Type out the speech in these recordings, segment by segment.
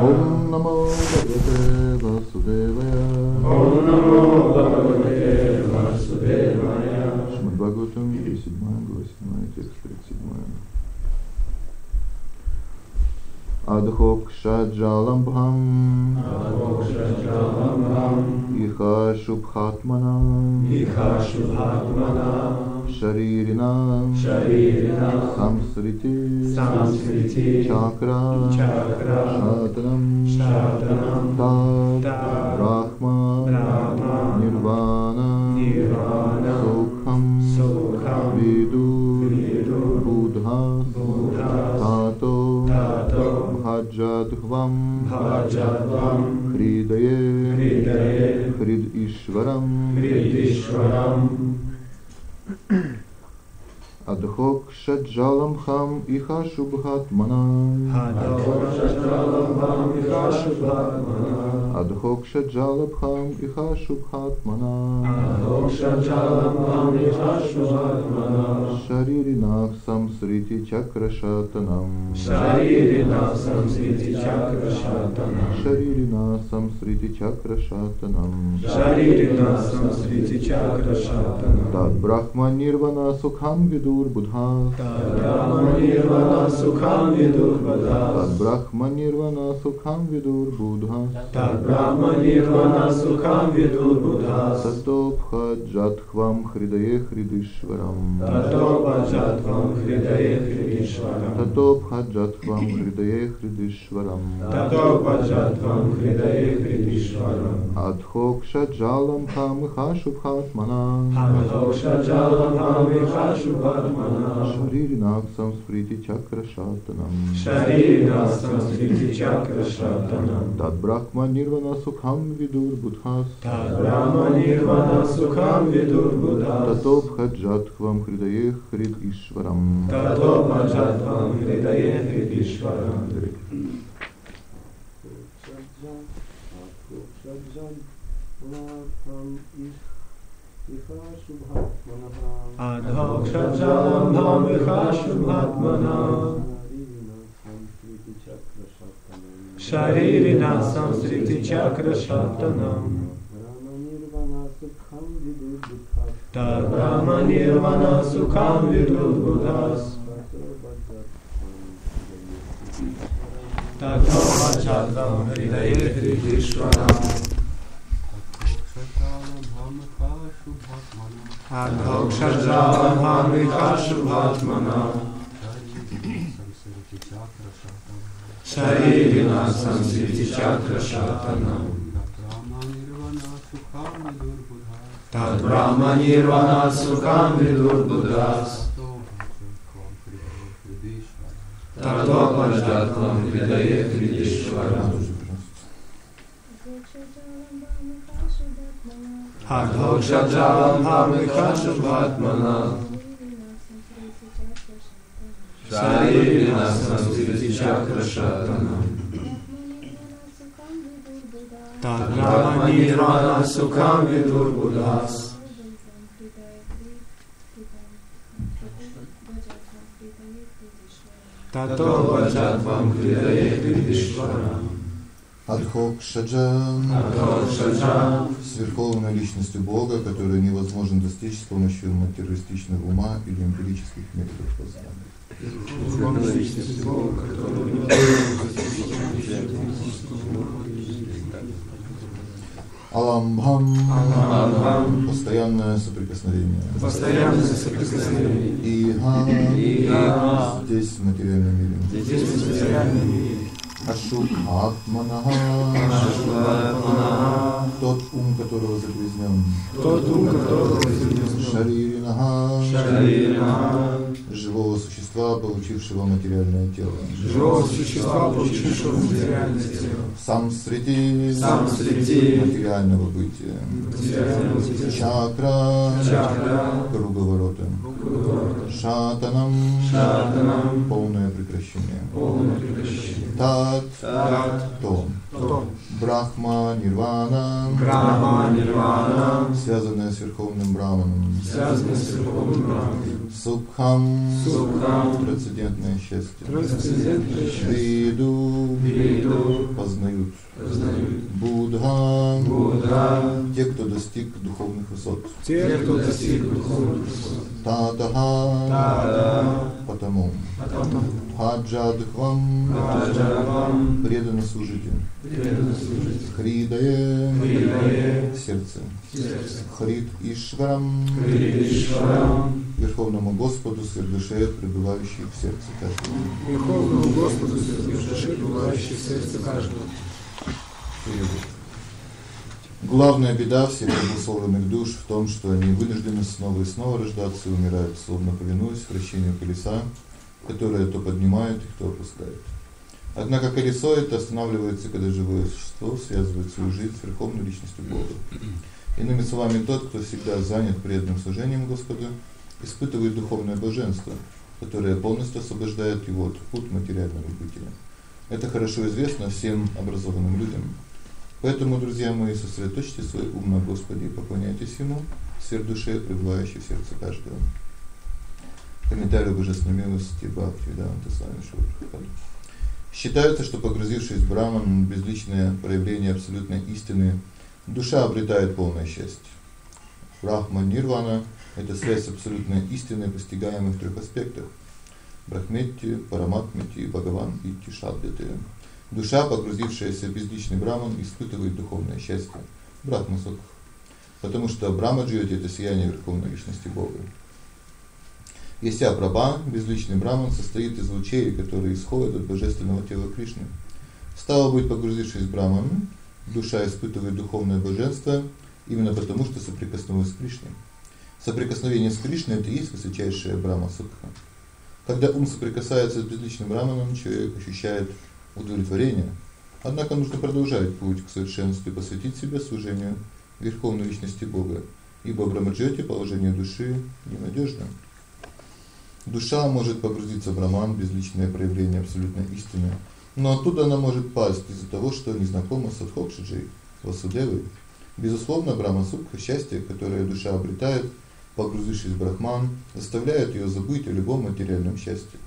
Om Namo Bhagavate Vasudevaya. Шримад Бхагаватам, 7 глава, 7 текст 37. Адхок Шаджаламбхам Adhokshajalamam Иха Шубхатмана Iha Shubhatmana शरीरिणा संसृति चाक्रातरं पा ब्राह्मा निर्वाण सुखं सुख विदु बुधातो भजध्वं हृदये हृदे हृदिश्वरं हृदिश्वरम् Mm-hmm. Виду Адхок Шаджалам Хам Иха Шубхатмана Adhokshajalamam Iha Shubhatmana Адхок Шаджалабхам Иха Шубхатмана Adhokshajalamam Iha Shubhatmana Шариринах Самсрити Чакрашатанам Sharirina Samsriti Chakra Shatana Шаририна Самсрити Чакрашатанам Sharirina Samsriti Chakra Shatana Тад Брахма Нирвана Сукхам Видур Будха Brahma Nirvana Sukham Vidur Тад Vadas Брахма Нирвана Сукхам Видур Будха Tad Brahma Nirvana Sukham Vidur Buddhas Татопха Джатхвам Хридае Хридишварам Tato Bhajatvam Hridaye Hridishwaram Татопха Джатхвам Хридае Хридишварам Tato Bhajatvam Hridaye Hridishwaram Адхок Шаджалам Хам Иха Шубхатмана Adhokshajalam Hamicha Shubhatmana Шариринах Самсприти Чакрашатанам Sharirina Samsriti Chakra Shatana Тад Брахма Нирвана Сукхам Видур Будхас Tad Brahma Nirvana Sukham Vidur Buddhas Татопха Джатхвам Хридае Хрид Ишварам Tato अधोक्षजाम् भाविकाशुभात्मनाम् शरीरिणा संसृतिचक्रशातनम् तद्ब्रह्मनिर्मणा सुखां विदुर्बुधास् तथो हृदये हृदिष्वनाम् Tad Brahma Nirvana Sukham Vidur Buddhas Tato Bhajatvam Hridaye Hridishwaram Adhokshajalam Hamicha Shubhatmana Sharirina Haghoksha Jalam Hamikhanshu Vatmana Shairina Samskriti Chakra Shatanam Tadrama Sukham Vidur Budas Tato Vajatvam Адхок Шаджам Adhokshajalam с верховной личностью Бога, которую невозможно достичь с помощью материалистичного ума или эмпирических методов познания. Аламбхам. Постоянное соприкосновение. Постоянное соприкосновение. Иха здесь в материальном мире. Здесь материальный мир Ашубхатманаха Ашватманаха тот ум, которого загрязнен. Тот ум, которого загрязнен. Шариринаха Шаририна живого существа, получившего материальное тело. Живого существа, получившего материальное тело. Сам среди Сам среди материального бытия. материального тела Чакра, Чакра. Круговорота. Шатанам, Шатанам. Полное прекращение. Полное прекращение. Тат, Тат. То. То Брахма Нирвана, Брахма Нирвана, связанная с Верховным Браманом, связанная с Верховным Браманом, Сукхам, Сукхам, трансцендентное счастье, трансцендентное счастье, Виду, Виду, познают, познают, Будха, Будда, те, кто достиг духовных высот, те, кто достиг духовных высот, Татаха, Тада, потому, Потому, Хаджадхвам, Раджавам, преданно служите, преданно Хридае, Хридае, сердце, сердце, Хрид Ишварам, Кришварам, Верховному Господу, сверхдуше, пребывающий в сердце каждого. Верховному Господу, в душе, пребывающей в сердце каждого. Перевод. Главная беда всех обусловленных душ в том, что они вынуждены снова и снова рождаться и умирать, словно повинуясь вращению колеса, которое то поднимает их, то опускает. Однако колесо это останавливается, когда живое существо связывает свою жизнь с верховной личностью Бога. Иными словами, тот, кто всегда занят преданным служением Господу, испытывает духовное блаженство, которое полностью освобождает его от пут материального бытия. Это хорошо известно всем образованным людям. Поэтому, друзья мои, сосредоточьте свой ум на Господе и поклоняйтесь ему, сверх душе, пребывающей в сердце каждого. Комментарий божественной милости Бхакти Веданта Свами Шурхапад. Считается, что погрузившись в Браман, безличное проявление абсолютной истины, душа обретает полное счастье. Брахма Нирвана это связь абсолютной истиной, постигаемой в трех аспектах: Брахметти, Параматмити, Бхагаван и Тишаддхати. Душа, погрузившаяся в безличный Браман, испытывает духовное счастье, Брахмасух, потому что Брахмаджьоти это сияние верховной личности Бога. Ися Прабха, безличный Браман, состоит из лучей, которые исходят от божественного тела Кришны. Стало быть, погрузившись в Браман, душа испытывает духовное блаженство именно потому, что соприкоснулась с Кришной. Соприкосновение с Кришной это и есть высочайшая Брахма Сукха. Когда ум соприкасается с безличным Браманом, человек ощущает удовлетворение. Однако нужно продолжать путь к совершенству и посвятить себя служению верховной личности Бога, ибо в Брамаджоте положение души ненадежно. Душа может погрузиться в Браман, безличное проявление абсолютной истины, но оттуда она может пасть из-за того, что не знакома с Адхокшиджей, Васудевой. Безусловно, Брахма Сукха счастье, которое душа обретает, погрузившись в Брахман, заставляет её забыть о любом материальном счастье.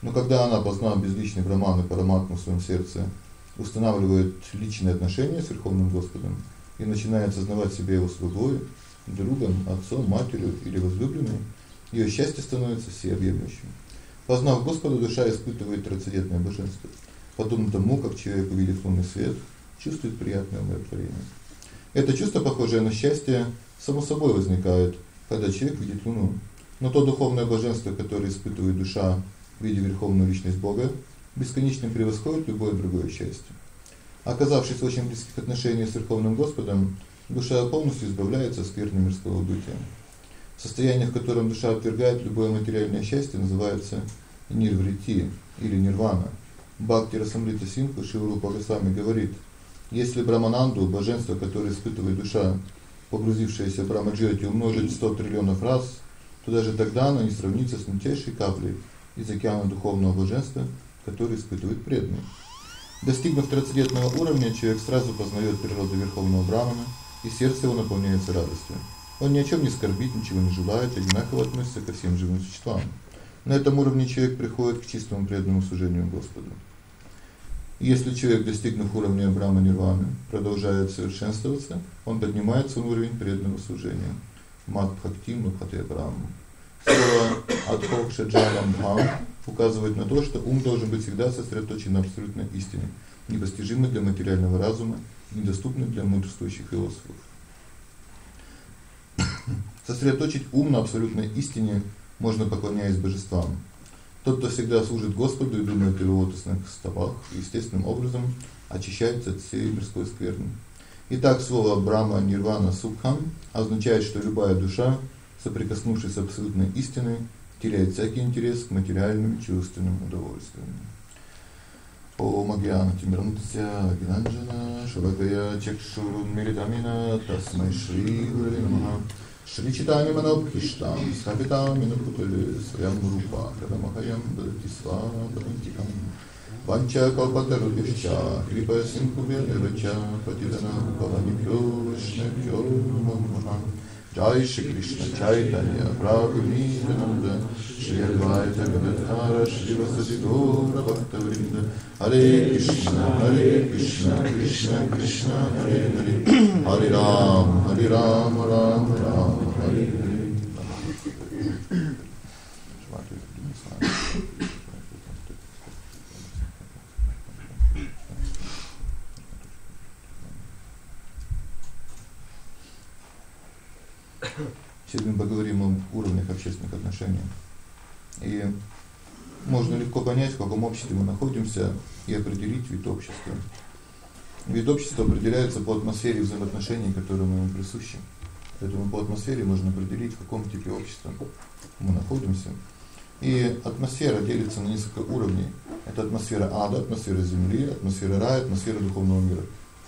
Но когда она, познав безличный Браман и Параматму в своём сердце, устанавливает личные отношения с Верховным Господом и начинает осознавать себя его слугой, другом, отцом, матерью или возлюбленной, её счастье становится всеобъемлющим. Познав Господа, душа испытывает трансцендентное блаженство, подобно тому, как человек, увидев лунный свет, чувствует приятное умиротворение. Это чувство, похожее на счастье, само собой возникает, когда человек видит луну. Но то духовное блаженство, которое испытывает душа, видя верховную личность Бога, бесконечно превосходит любое другое счастье. Оказавшись в очень близких отношениях с Верховным Господом, душа полностью избавляется от скверны мирского бытия. Состояние, в котором душа отвергает любое материальное счастье, называется нирврити или нирвана. Бхакти Расамрита Симха Шиврупа Госвами говорит: если Брамананду, блаженство, которое испытывает душа, погрузившаяся в Брамаджьоти, умножить 100 триллионов раз, то даже тогда оно не сравнится с мельчайшей каплей из океана духовного блаженства, который испытывает преданный. Достигнув трансцендентного уровня, человек сразу познаёт природу верховного Брамана, и сердце его наполняется радостью. Он ни о чём не скорбит, ничего не желает, одинаково относится ко всем живым существам. На этом уровне человек приходит к чистому преданному служению Господу. Если человек, достигнув уровня Брахма Нирваны, продолжает совершенствоваться, он поднимается на уровень преданного служения. Мат Бхактим Бхате Брахма. Слово Адхокша Джанам Дхам указывает на то, что ум должен быть всегда сосредоточен на абсолютной истине, непостижимой для материального разума, недоступной для мудрствующих философов. Сосредоточить ум на абсолютной истине можно поклоняясь божествам. Тот, кто всегда служит Господу и думает о его лотосных стопах, естественным образом очищается от всей мирской скверны. Итак, слово Брахма Нирвана Сукхам означает, что любая душа, соприкоснувшись с абсолютной истиной, теряет всякий интерес к материальным чувственным удовольствиям. Om Agyana Timirantya Gnanjana Shalakaya Chakshurun Milidamina Tasmai Shri Gurave Shri Chaitanya Manabhishtam Savitam Minaputale Swayam Rupa Kadamahayam Bhakti Svadantikam Vancha kalpatarubhyascha kripa sindhubhyavacha patitanam pavanibhyo vaishnavyo namo Jai Shri Krishna Chaitanya Prabhu Nityananda Shri Advaita Gadadhara Shri Vasadi Gaura Bhakta Vrinda Hare Krishna Hare Krishna Krishna Krishna Hare Hare. Hare Ram Hare Ram Ram Ram Hare Hare Сегодня поговорим о уровнях общественных отношений. И можно легко понять, в каком обществе мы находимся и определить вид общества. Вид общества определяется по атмосфере взаимоотношений, которые ему присущи. Поэтому по атмосфере можно определить, в каком типе общества мы находимся. И атмосфера делится на несколько уровней. Это атмосфера ада, атмосфера земли, атмосфера рая, атмосфера духовного мира.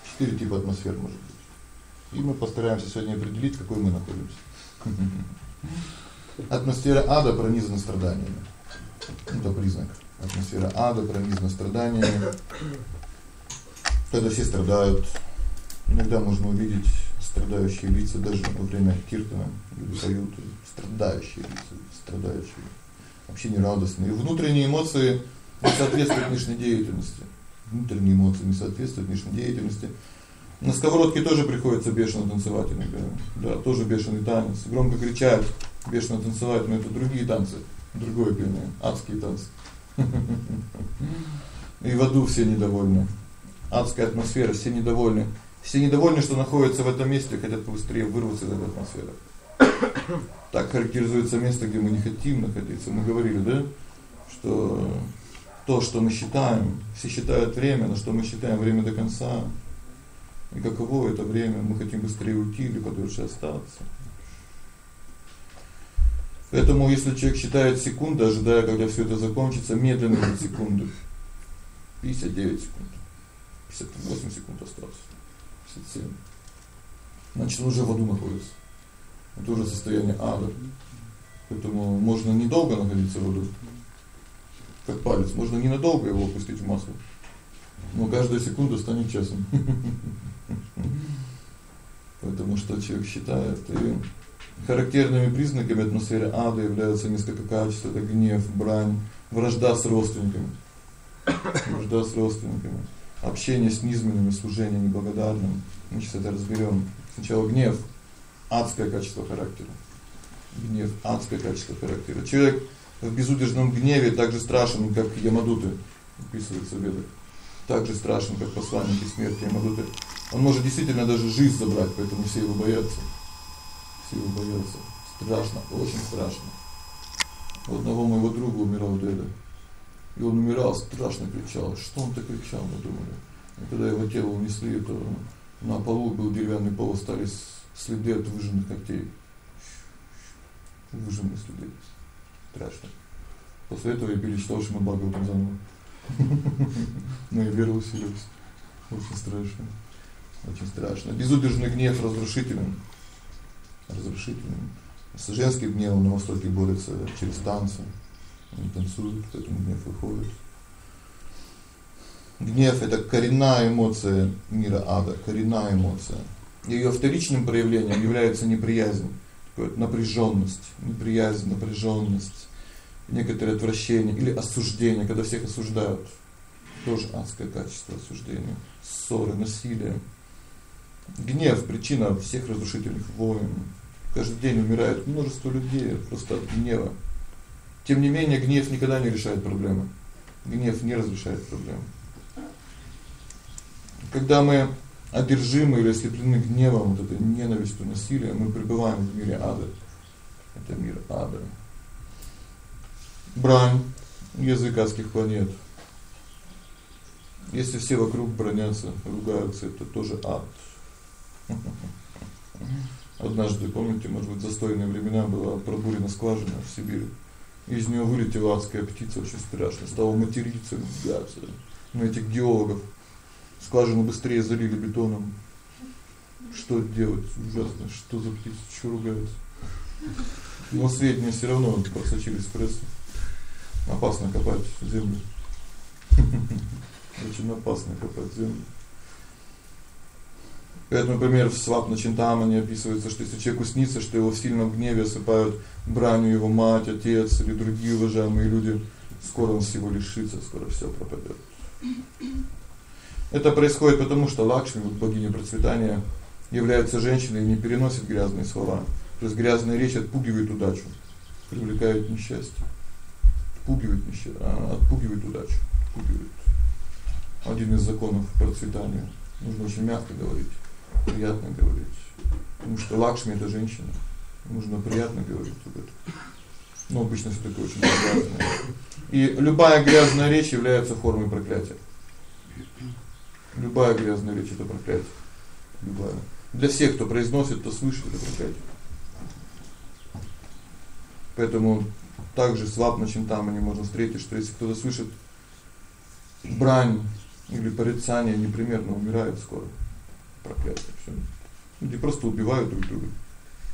Четыре типа атмосфер может быть. И мы постараемся сегодня определить, в какой мы находимся. Атмосфера ада пронизана страданиями. Это признак. Атмосфера ада пронизана страданиями. Когда все страдают, иногда можно увидеть страдающие лица даже во время киртана, люди поют страдающие лица, страдающие. Вообще не радостные. И внутренние эмоции не соответствуют внешней деятельности. Внутренние эмоции не соответствуют внешней деятельности. На сковородке тоже приходится бешено танцевать иногда. Да, тоже бешеный танец. Громко кричать, бешено танцевать, но это другие танцы, другое пение, адские танцы. И в аду все недовольны. Адская атмосфера, все недовольны. Все недовольны, что находятся в этом месте, хотят побыстрее вырваться из этой атмосферы. Так характеризуется место, где мы не хотим находиться. Мы говорили, да, что то, что мы считаем, все считают время, но что мы считаем время до конца, и каково это время, мы хотим быстрее уйти или подольше остаться. Поэтому если человек считает секунды, ожидая, когда всё это закончится, медленно идут секунды. 59 секунд. 58 секунд осталось. 57. Значит, уже в аду находится. Это уже состояние ада. Поэтому можно недолго находиться в аду. Как палец, можно ненадолго его опустить в масло. Но каждая секунда станет часом. Потому что человек считает, и характерными признаками атмосферы ада являются несколько качеств: это гнев, брань, вражда с родственниками. Вражда с родственниками, общение с низменными, служение неблагодарным. Мы сейчас это разберем. Сначала гнев адское качество характера. Гнев адское качество характера. Человек в безудержном гневе так же страшен, как Ямадуты, описывается в Ведах так же страшен, как посланники смерти Ямадуты. Он может действительно даже жизнь забрать, поэтому все его боятся. Все его боятся. Страшно, очень страшно. У одного моего друга умирал деда. И он умирал, страшно кричал. Что он так кричал, мы думали. И когда его тело унесли, то на полу был деревянный пол, остались следы от выжженных когтей. Выжженные следы. Страшно. После этого я перечитал Шимабхагаватам заново. Ну и вера усилилась. Очень страшно. Очень страшно. Безудержный гнев разрушителен. Разрушителен. С женским гневом на востоке борются через танцы. Они танцуют, поэтому гнев выходит. Гнев это коренная эмоция мира ада, коренная эмоция. Её вторичным проявлением является неприязнь, такая напряжённость, неприязнь, напряжённость некоторое отвращение или осуждение, когда всех осуждают. Тоже адское качество осуждения, ссоры, насилие. Гнев причина всех разрушительных войн. Каждый день умирает множество людей просто от гнева. Тем не менее, гнев никогда не решает проблемы. Гнев не разрешает проблемы. Когда мы одержимы или ослеплены гневом, вот этой ненавистью, насилием, мы пребываем в мире ада. Это мир ада брань язык адских планет. Если все вокруг бронятся, ругаются, это тоже ад. Однажды, помните, может быть, застойные времена была пробурена скважина в Сибири. Из неё вылетела адская птица, очень страшно, стала материться, ругаться. На этих геологов скважину быстрее залили бетоном. Что делать? Ужасно. Что за птица? Что ругается? Но сведения всё равно просочились в прессу опасно копать землю. Очень опасно копать землю. Поэтому, например, в Свапна Чинтамане описывается, что если человеку снится, что его в сильном гневе осыпают бранью его мать, отец или другие уважаемые люди, скоро он всего лишится, скоро всё пропадёт. Это происходит потому, что Лакшми, вот богиня процветания, является женщиной и не переносит грязные слова. То есть грязная речь отпугивает удачу, привлекает несчастье. Отпугивает несчастье, а отпугивает удачу, отпугивает. Один из законов процветания. Нужно очень мягко говорить приятно говорить. Потому что Лакшми это женщина. Нужно приятно говорить об этом. Но обычно всё такое очень грязное. И любая грязная речь является формой проклятия. Любая грязная речь это проклятие. Любая. Для всех, кто произносит, кто слышит это проклятие. Поэтому также слаб там не можно встретить, что если кто-то слышит брань или порицание, непременно умирает скоро проклятие всё. Люди просто убивают друг друга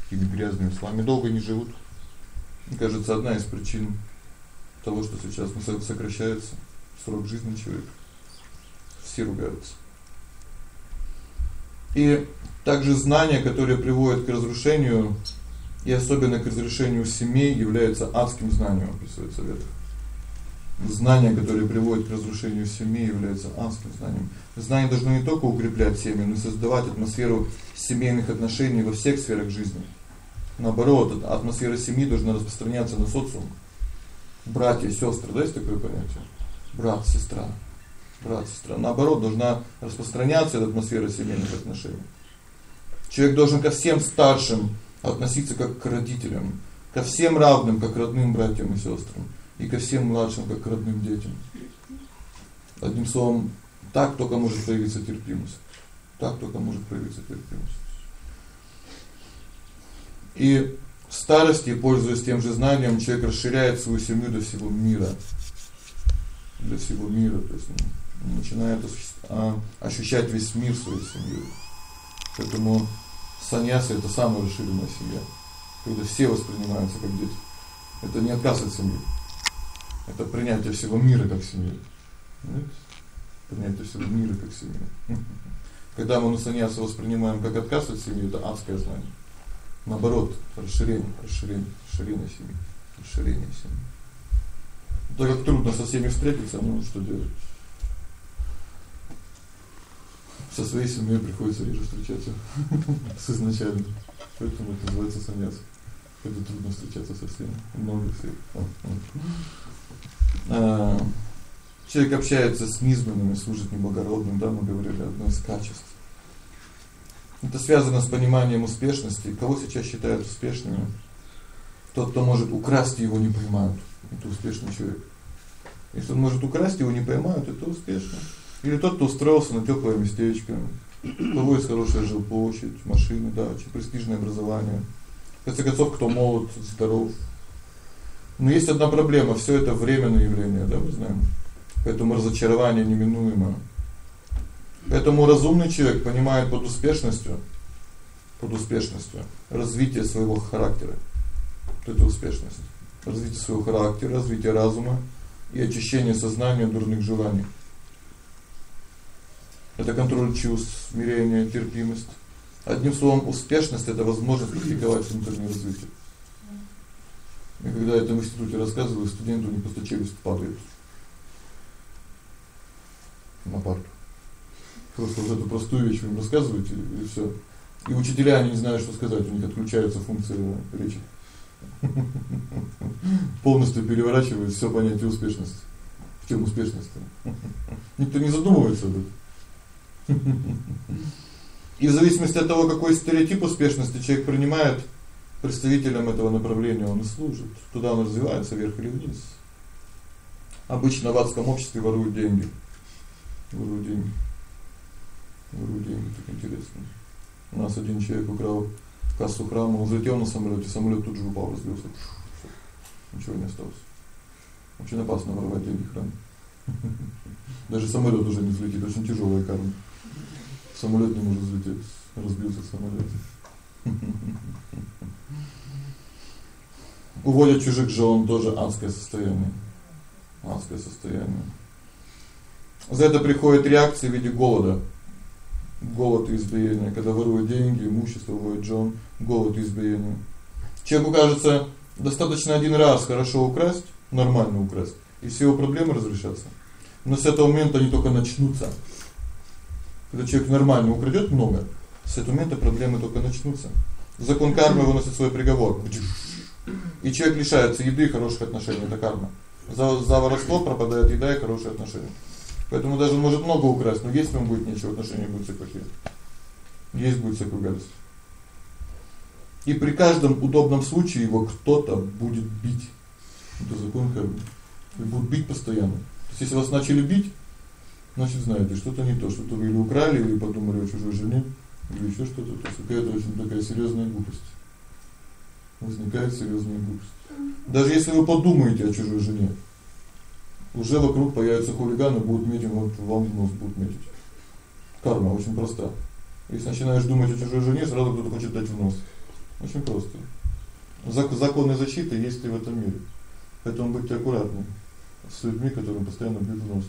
такими грязными словами, долго не живут. Мне кажется, одна из причин того, что сейчас сокращается срок жизни человека. Все ругаются. И также знания, которые приводят к разрушению и особенно к разрушению семей, являются адским знанием, описывается в Ведах. Знания, которые приводят к разрушению семьи, являются адским знанием. Знание должно не только укреплять семью, но и создавать атмосферу семейных отношений во всех сферах жизни. Наоборот, атмосфера семьи должна распространяться на социум. Братья, сестры, да, есть такое понятие? Брат, сестра. Брат, сестра. Наоборот, должна распространяться эта атмосфера семейных отношений. Человек должен ко всем старшим относиться как к родителям, ко всем равным, как к родным братьям и сестрам и ко всем младшим, как к родным детям. Одним словом, так только может проявиться терпимость. Так только может проявиться терпимость. И в старости, пользуясь тем же знанием, человек расширяет свою семью до всего мира. Для всего мира, то есть начинает а, ощущать весь мир своей семьей. Поэтому саньяса это самая расширенная семья, когда все воспринимаются как дети. Это не отказ от семьи. Это принятие всего мира как семьи. Принятие всего мира как семьи. Когда мы насоняться воспринимаем как отказ от семьи, это адское знание. Наоборот, расширение, расширение, расширение семьи, расширение семьи. Так как трудно со всеми встретиться, ну что делать? Со своей семьей приходится реже встречаться с изначально. Поэтому это называется саньяс. Это трудно встречаться со всеми. Много всех. А, человек общается с низменными, служит неблагородным, да, мы говорили, одно из качеств. Это связано с пониманием успешности. Кого сейчас считают успешными? Тот, кто может украсть, его не поймают. Это успешный человек. Если он может украсть, его не поймают, это успешно. Или тот, кто устроился на тёплое местечко, у кого есть хорошая жилплощадь, машины, да, очень престижное образование. В конце концов, кто молод, здоров, но есть одна проблема, всё это временное явление, да, мы знаем. Поэтому разочарование неминуемо. Поэтому разумный человек понимает под успешностью, под успешностью развитие своего характера. Вот это успешность. Развитие своего характера, развитие разума и очищение сознания от дурных желаний. Это контроль чувств, смирение, терпимость. Одним словом, успешность это возможность практиковать внутреннее развитие. И когда это в институте рассказываю, студенту не просто челюсть падает на парту. Просто вот эту простую вещь им рассказываете и всё. И учителя они не знают, что сказать, у них отключается функция речи. Полностью переворачивает всё понятие успешности. В чём успешность? Никто не задумывается об этом. И в зависимости от того, какой стереотип успешности человек принимает, представителем этого направления он и служит. Туда он развивается вверх или вниз. Обычно в адском обществе воруют деньги. Воруют деньги. Воруют деньги, так интересно. У нас один человек украл кассу храма, он взлетел на самолёте, самолёт тут же упал, разбился. Ничего не осталось. Очень опасно воровать деньги в храме. Даже самолёт уже не взлетит, очень тяжёлая карма. Самолёт не может взлететь, разбился самолёт. Уводят чужих жен тоже адское состояние. Адское состояние. За это приходит реакция в виде голода. Голод и избиение, когда воруют деньги, имущество, воруют жен, голод и избиение. Человеку кажется, достаточно один раз хорошо украсть, нормально украсть, и все его проблемы разрешатся. Но с этого момента они только начнутся. Когда человек нормально украдёт много, с этого момента проблемы только начнутся. Закон кармы выносит свой приговор. И человек лишается еды и хороших отношений это карма. За за воровство пропадает еда и хорошие отношения. Поэтому даже может много украсть, но если он будет ничего, отношения будут все плохие. Есть будет всякая гадость. И при каждом удобном случае его кто-то будет бить. Это закон кармы. И будут бить постоянно. То есть если вас начали бить, значит, знаете, что-то не то, что-то вы или украли, или подумали о чужой жене, или ещё что-то, то есть какая-то очень такая серьёзная глупость. Возникает серьёзная глупость. Даже если вы подумаете о чужой жене, уже вокруг появятся хулиганы, будут метить вот вам в нос будут метить. Карма очень проста. Если начинаешь думать о чужой жене, сразу кто-то хочет дать в нос. Очень просто. Законы защиты есть и в этом мире. Поэтому будьте аккуратны с людьми, которым постоянно бьют в нос.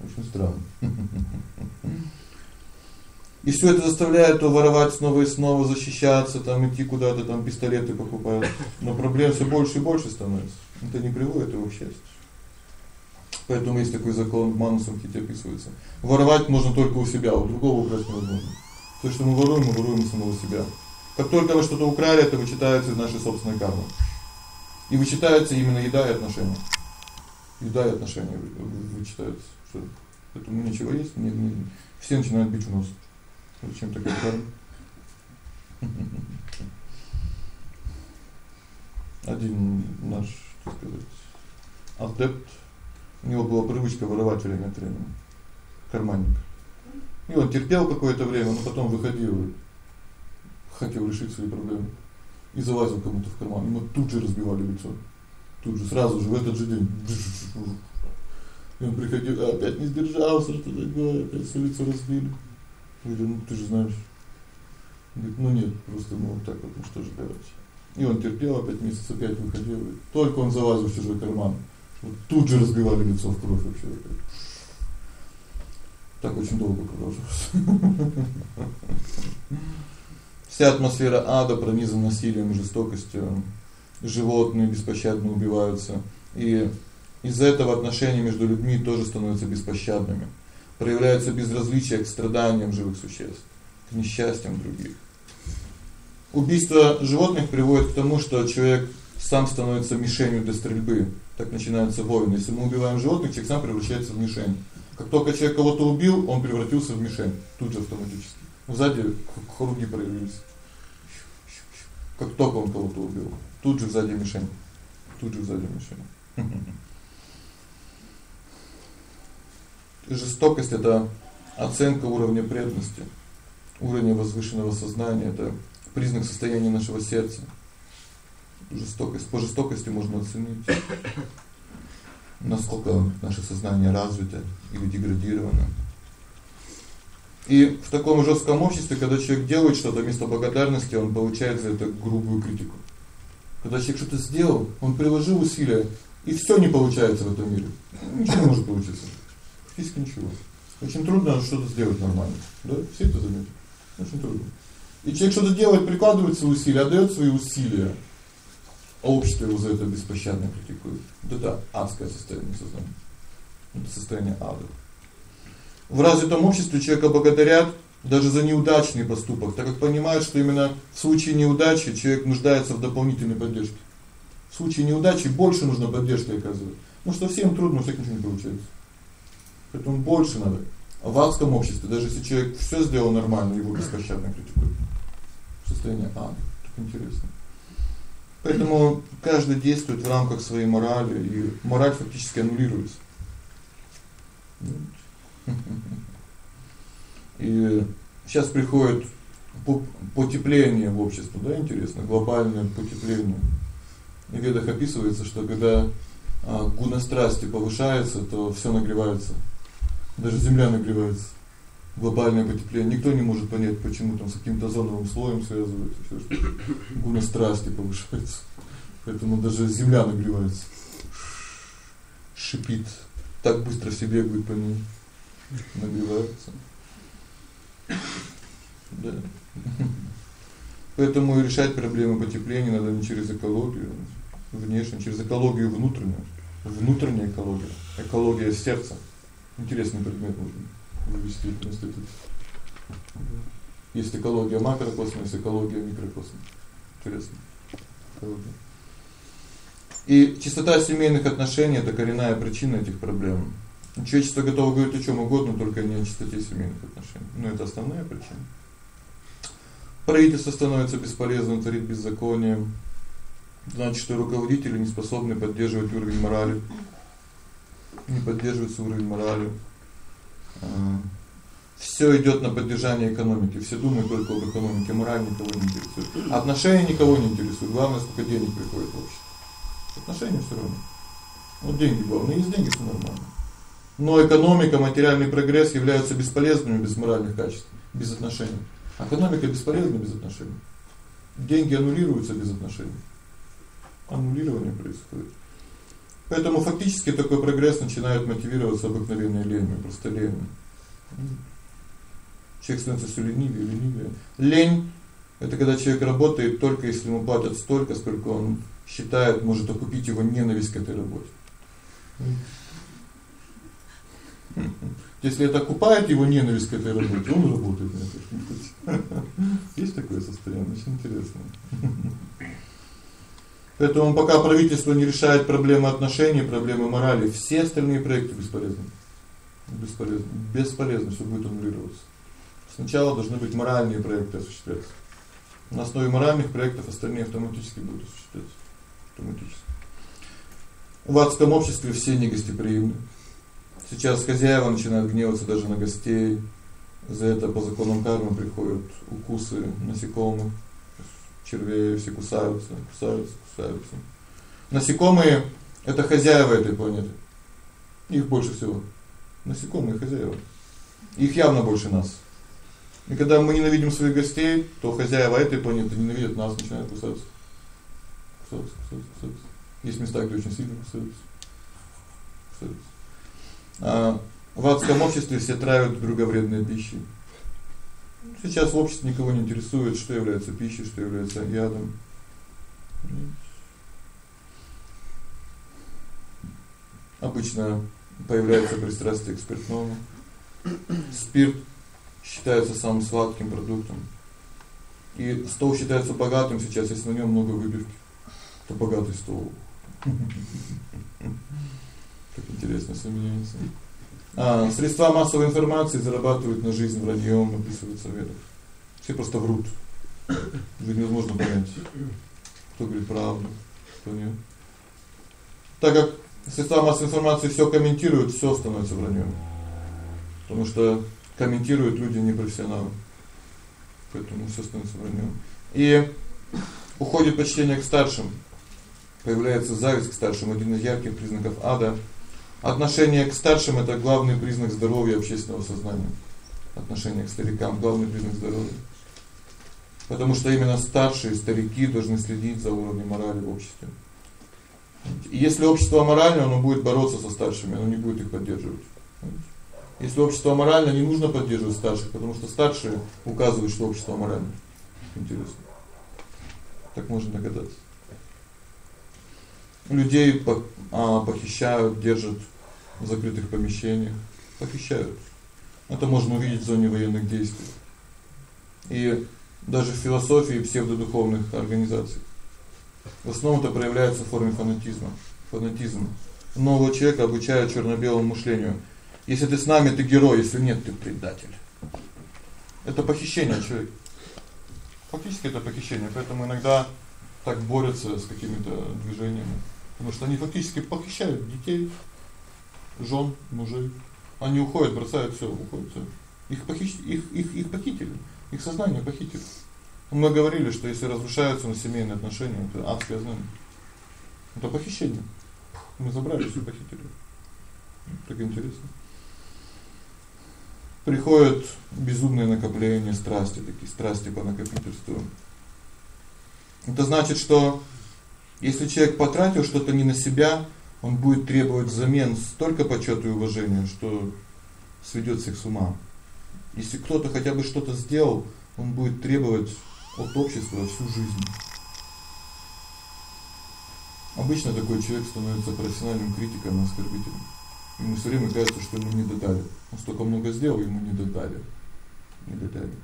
Очень странно. И всё это заставляет то воровать снова и снова, защищаться, там идти куда-то, там пистолеты покупать. Но проблем всё больше и больше становится. Это не приводит его к счастью. Поэтому есть такой закон в Манусом описывается. Воровать можно только у себя, у другого украсть невозможно. То, что мы воруем, мы воруем самого себя. Как только вы что-то украли, это вычитается из нашей собственной кармы. И вычитается именно еда и отношения. Еда и отношения вычитаются. Что? Поэтому ничего есть, не, не все начинают бить в нос. Зачем такая карма? Один наш, так сказать, адепт, у него была привычка воровать время от времени. Карманник. И он терпел какое-то время, но потом выходил хотел решить свои проблемы. И залазил кому-то в карман. Ему тут же разбивали лицо. Тут же сразу же в этот же день. Он приходил, а опять не сдержался, что такое, опять все лицо разбили. Говорю, ну ты же знаешь. Говорит, ну нет, просто ну вот так вот, ну что же делать. И он терпел опять месяц, опять выходил. Только он залазил в чужой карман, вот тут же разбивали лицо в кровь вообще. Так очень долго продолжалось. Вся атмосфера ада пронизана насилием и жестокостью. Животные беспощадно убиваются. И из-за этого отношения между людьми тоже становятся беспощадными. Проявляется безразличие к страданиям живых существ, к несчастьям других. Убийство животных приводит к тому, что человек сам становится мишенью для стрельбы. Так начинается войны. Если мы убиваем животных, человек сам превращается в мишень. Как только человек кого-то убил, он превратился в мишень, тут же автоматически. Сзади круги проявились. Как только он кого-то убил, тут же сзади мишень. Тут же сзади мишень. Жестокость это оценка уровня преданности, уровня возвышенного сознания это признак состояния нашего сердца. Жестокость, по жестокости можно оценить насколько наше сознание развито или деградировано. И в таком жёстком обществе, когда человек делает что-то вместо благодарности, он получает за это грубую критику. Когда человек что-то сделал, он приложил усилия, и всё не получается в этом мире. Ничего не может получиться. Физически ничего. Очень трудно что-то сделать нормально. Да? Все это заметили. Очень трудно. И человек что-то делает, прикладывает свои усилия, отдаёт свои усилия. А общество его за это беспощадно критикует. Вот это адское состояние сознания. Это состояние ада. В развитом обществе человека благодарят даже за неудачный поступок, так как понимают, что именно в случае неудачи человек нуждается в дополнительной поддержке. В случае неудачи больше нужно поддержки оказывать. Ну что всем трудно, всех ничего не получается. Поэтому больше надо. А в адском обществе, даже если человек всё сделал нормально, его беспощадно критикуют. Состояние ада. Так интересно. Поэтому каждый действует в рамках своей морали, и мораль фактически аннулируется. И сейчас приходит потепление в обществе, да, интересно, глобальное потепление. И в ведах описывается, что когда а, гуна страсти повышается, то всё нагревается. Даже земля нагревается. Глобальное потепление. Никто не может понять, почему там с каким-то озоновым слоем связывается, всё что гуна страсти повышается. Поэтому даже земля нагревается. Шипит так быстро все бегают по ней, нагреваются. Да. Поэтому решать проблемы потепления надо не через экологию, внешне, через экологию внутреннюю. Внутренняя экология, экология сердца. Интересный предмет нужно вывести в институт. Есть экология макрокосма, есть экология микрокосма. Интересно. Экология. И чистота семейных отношений это коренная причина этих проблем. Человечество готово говорить о чём угодно, только не о чистоте семейных отношений. Но это основная причина. Правительство становится бесполезным, творит беззаконие. Значит, что руководители не способны поддерживать уровень морали. Не поддерживается уровень морали. А, Всё идёт на поддержание экономики. Все думают только об экономике, мораль никого не интересует. Отношения никого не интересуют. Главное, сколько денег приходит в общество. Отношения всё равно. Вот деньги главное, есть деньги всё нормально. Но экономика, материальный прогресс являются бесполезными без моральных качеств, без отношений. Экономика бесполезна без отношений. Деньги аннулируются без отношений. Аннулирование происходит. Поэтому фактически такой прогресс начинает мотивироваться обыкновенной ленью, просто ленью. Человек становится всё ленивее, ленивее. Лень это когда человек работает только если ему платят столько, сколько он считает может окупить его ненависть к этой работе. Если это окупает его ненависть к этой работе, он работает на это. Есть такое состояние, очень интересно. Поэтому пока правительство не решает проблемы отношений, проблемы морали, все остальные проекты бесполезны. Бесполезны. Бесполезно, всё будет аннулироваться. Сначала должны быть моральные проекты осуществляться. На основе моральных проектов остальные автоматически будут осуществляться. Автоматически. В адском обществе все негостеприимны. Сейчас хозяева начинают гневаться даже на гостей. За это по законам кармы приходят укусы насекомых, червей, все кусаются, кусаются, кусаются. Насекомые это хозяева этой планеты. Их больше всего. Насекомые хозяева. Их явно больше нас. И когда мы ненавидим своих гостей, то хозяева этой планеты ненавидят нас, начинают кусаться. Кусаться, кусаться, кусаться. Есть места, где очень сильно кусаются. Кусаются. А в адском обществе все травят друг друга вредной пищей. Сейчас в обществе никого не интересует, что является пищей, что является ядом. Обычно появляется пристрастие к спиртному. Спирт считается самым сладким продуктом. И стол считается богатым сейчас, если на нём много выпивки. То богатый стол. Как интересно всё меняется. А, средства массовой информации зарабатывают на жизнь враньём, описывается в ведах. Все просто врут. Уже невозможно понять, кто говорит правду, кто нет. Так как средства массовой информации всё комментируют, всё становится враньём. Потому что комментируют люди не профессионалы. Поэтому всё становится враньём. И уходит почтение к старшим. Появляется зависть к старшим, один из ярких признаков ада. Отношение к старшим это главный признак здоровья общественного сознания. Отношение к старикам главный признак здоровья. Потому что именно старшие старики должны следить за уровнем морали в обществе. И если общество аморально, оно будет бороться со старшими, оно не будет их поддерживать. Если общество аморально, не нужно поддерживать старших, потому что старшие указывают, что общество аморально. Интересно. Так можно догадаться. Людей а похищают, держат в закрытых помещениях, похищают. Это можно увидеть в зоне военных действий. И даже в философии псевдодуховных организаций. В основном это проявляется в форме фанатизма. Фанатизм. Нового человека обучают чёрно-белому мышлению. Если ты с нами, ты герой, если нет, ты предатель. Это похищение человека. Фактически это похищение, поэтому иногда так борются с какими-то движениями, потому что они фактически похищают детей, жен, мужей. Они уходят, бросают всё, уходят всё. Их похищ их их их похитили, их сознание похитили. Мы говорили, что если разрушаются на семейные отношения, это адское знамя. Это похищение. Мы забрали всё, похитили. Так интересно. Приходят безумные накопления страсти, такие страсти по накопительству. Это значит, что если человек потратил что-то не на себя, он будет требовать взамен столько почёта и уважения, что сведёт всех с ума. Если кто-то хотя бы что-то сделал, он будет требовать от общества всю жизнь. Обычно такой человек становится профессиональным критиком оскорбителем. Ему всё время кажется, что ему не додали. Он столько много сделал, ему не додали. Не додали.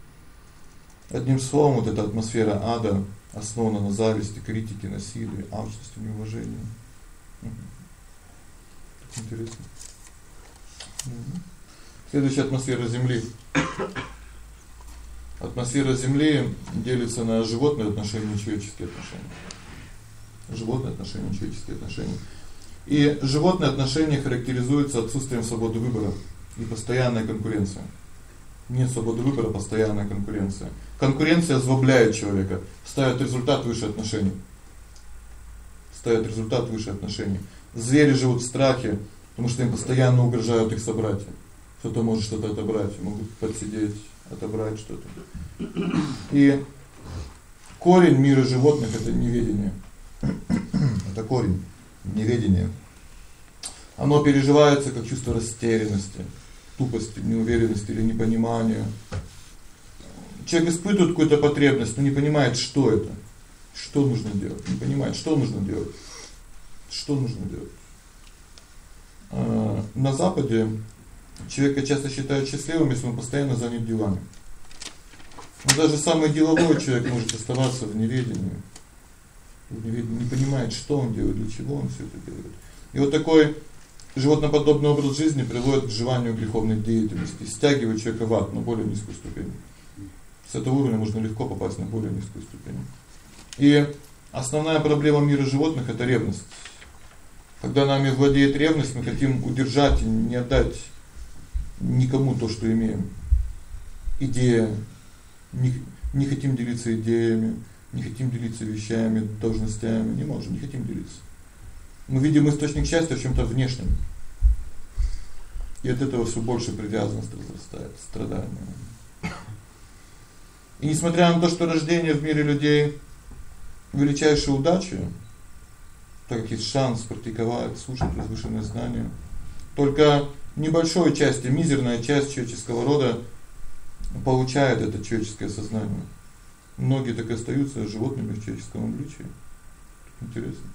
Одним словом, вот эта атмосфера ада основана на зависти, критике, насилии, алчности, неуважении. Угу. Интересно. Следующая атмосфера Земли. Атмосфера Земли делится на животные отношения и человеческие отношения. Животные отношения, человеческие отношения. И животные отношения характеризуются отсутствием свободы выбора и постоянной конкуренцией. Нет свободы выбора, постоянная конкуренция. Конкуренция озлобляет человека, ставит результат выше отношений. Ставит результат выше отношений. Звери живут в страхе, потому что им постоянно угрожают их собратья. Кто-то может что-то отобрать, могут подсидеть, отобрать что-то. И корень мира животных это неведение. это корень неведения. Оно переживается как чувство растерянности, тупости, неуверенности или непонимания. Человек испытывает какую-то потребность, но не понимает, что это. Что нужно делать? Не понимает, что нужно делать. Что нужно делать? А, на западе человека часто считают счастливым, если он постоянно занят делами. Но даже самый деловой человек может оставаться в неведении. В не понимает, что он делает, для чего он всё это делает. И вот такой животноподобный образ жизни приводит к желанию греховной деятельности, стягивает человека в ад на более низкую ступень. С этого уровня можно легко попасть на более низкую ступень. И основная проблема мира животных это ревность. Когда нами владеет ревность, мы хотим удержать и не отдать никому то, что имеем. Идея не не хотим делиться идеями, не хотим делиться вещами, должностями, не можем, не хотим делиться. Мы видим источник счастья в чём-то внешнем. И от этого всё больше привязанность возрастает, страдания. И несмотря на то, что рождение в мире людей величайшая удача, так как есть шанс практиковать, слушать возвышенные знания, только небольшой части, мизерная часть человеческого рода получает это человеческое сознание. Многие так и остаются животными в человеческом обличии. Интересно.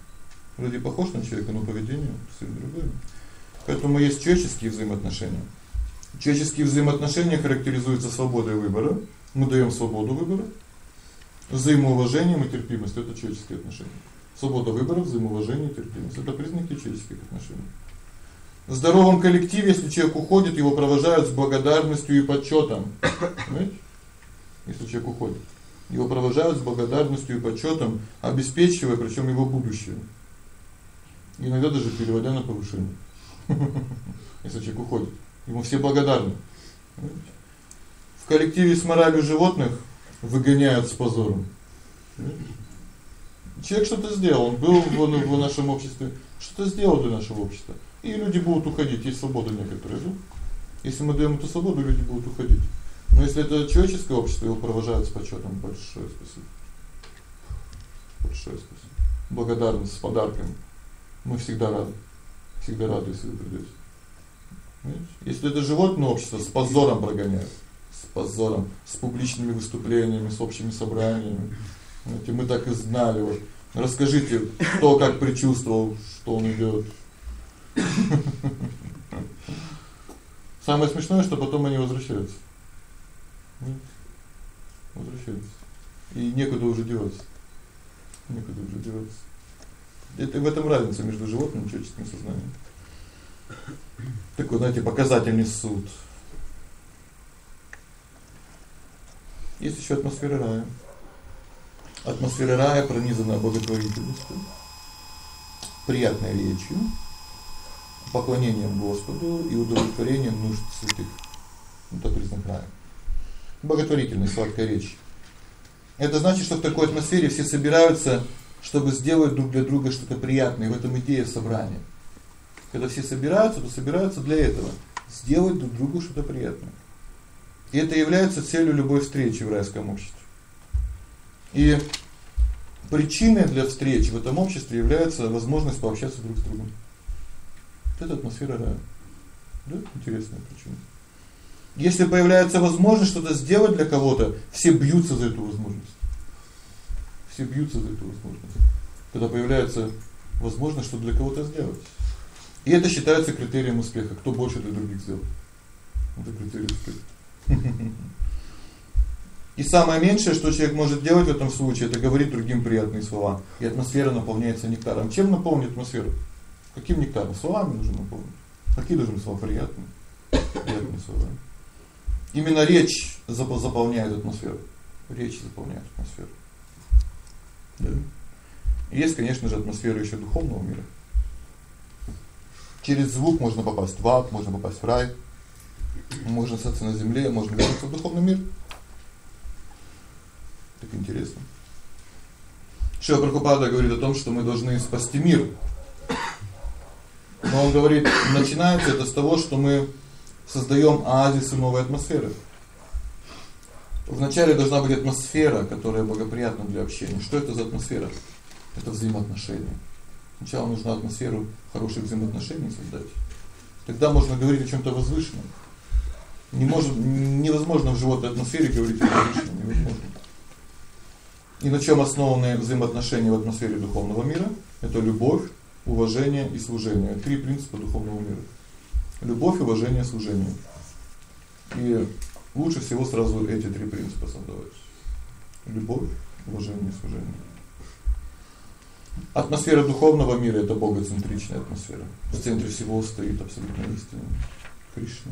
Вроде похож на человека, но поведение совсем другое. Поэтому есть человеческие взаимоотношения. Человеческие взаимоотношения характеризуются свободой выбора. Мы даём свободу выбора, взаимоуважением и терпимостью это человеческие отношения. Свобода выбора, взаимоуважение терпимость это признаки человеческих отношений. В здоровом коллективе, если человек уходит, его провожают с благодарностью и почётом. Понимаете? Если человек уходит, его провожают с благодарностью и почётом, обеспечивая причём его будущее. Иногда даже переводя на повышение. Если человек уходит, ему все благодарны. В коллективе с моралью животных выгоняют с позором. Человек что-то сделал, он был в, в нашем обществе, что-то сделал для нашего общества. И люди будут уходить, есть свобода некоторая, да? Если мы даём эту свободу, люди будут уходить. Но если это человеческое общество, его провожают с почётом. Большое спасибо. Большое спасибо. Благодарность с подарками. Мы всегда рады. Всегда рады, если вы придёте. Если это животное общество с позором прогоняют, с позором, с публичными выступлениями, с общими собраниями. Знаете, мы так и знали вот. Расскажите, кто как предчувствовал, что он идёт. Самое смешное, что потом они возвращаются. Возвращаются. И некуда уже деваться. Некуда уже деваться. Это в этом разница между животным и человеческим сознанием. Такой, знаете, показательный суд. Есть ещё атмосфера рая. Атмосфера рая пронизана благотворительностью, приятной речью, поклонением Господу и удовлетворением нужд святых. Это признак рая. Благотворительность, сладкая речь. Это значит, что в такой атмосфере все собираются чтобы сделать друг для друга что-то приятное. В этом идея собрания. Когда все собираются, то собираются для этого сделать друг другу что-то приятное. И это является целью любой встречи в райском обществе. И причиной для встречи в этом обществе является возможность пообщаться друг с другом. Вот это атмосфера рая. Да, интересно почему. Если появляется возможность что-то сделать для кого-то, все бьются за эту возможность. Все бьются за эту возможность. Когда появляется возможность что-то для кого-то сделать. И это считается критерием успеха. Кто больше для других сделал. Это критерий успеха. И самое меньшее, что человек может делать в этом случае, это говорить другим приятные слова. И атмосфера наполняется нектаром. Чем наполнить атмосферу? Каким нектаром? Словами нужно наполнить. Какие должны слова приятные? Приятные слова. Именно речь заполняет атмосферу. Речь заполняет атмосферу. Да. есть, конечно же, атмосфера ещё духовного мира. Через звук можно попасть в ад, можно попасть в рай. Можно остаться на земле, можно вернуться в духовный мир. Так интересно. Шива Прабхупада говорит о том, что мы должны спасти мир. Но он говорит, начинается это с того, что мы создаём оазисы новой атмосферы. Вначале должна быть атмосфера, которая благоприятна для общения. Что это за атмосфера? Это взаимоотношения. Сначала нужно атмосферу хороших взаимоотношений создать. Тогда можно говорить о чём-то возвышенном. Не может невозможно в животной атмосфере говорить о возвышенном, невозможно. И на чём основаны взаимоотношения в атмосфере духовного мира? Это любовь, уважение и служение. Три принципа духовного мира. Любовь, уважение, служение. И лучше всего сразу эти три принципа создавать. Любовь, уважение, служение. Атмосфера духовного мира это богоцентричная атмосфера. В центре всего стоит абсолютно истина Кришна.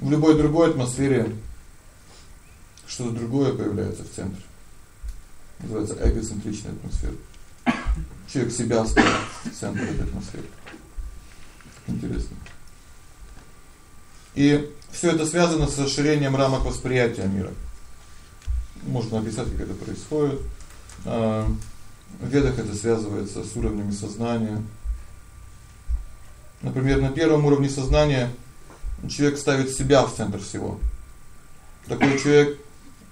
В любой другой атмосфере что-то другое появляется в центре. Называется эгоцентричная атмосфера. Человек себя ставит в центр этой атмосферы. Интересно. И всё это связано с расширением рамок восприятия мира. Можно описать, как это происходит. А в ведах это связывается с уровнями сознания. Например, на первом уровне сознания человек ставит себя в центр всего. Такой человек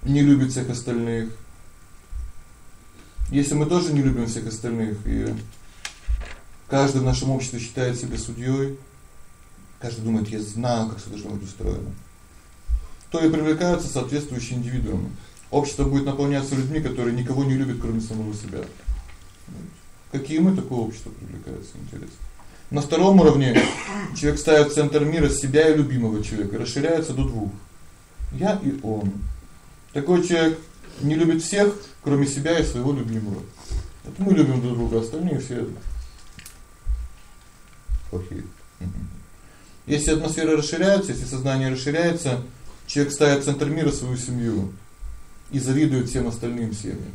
не любит всех остальных, если мы тоже не любим всех остальных и каждый в нашем обществе считает себя судьёй, каждый думает: "Я знаю, как всё должно быть устроено", то и привлекаются соответствующие индивидуумы. Общество будет наполняться людьми, которые никого не любят, кроме самого себя. Какие мы такое общество привлекается, интересно. На втором уровне человек ставит в центр мира себя и любимого человека, расширяется до двух. Я и он. Такой человек не любит всех, кроме себя и своего любимого. Вот мы любим друг друга, остальные все плохие. Если атмосфера расширяется, если сознание расширяется, человек ставит в центр мира свою семью и завидует всем остальным семьям.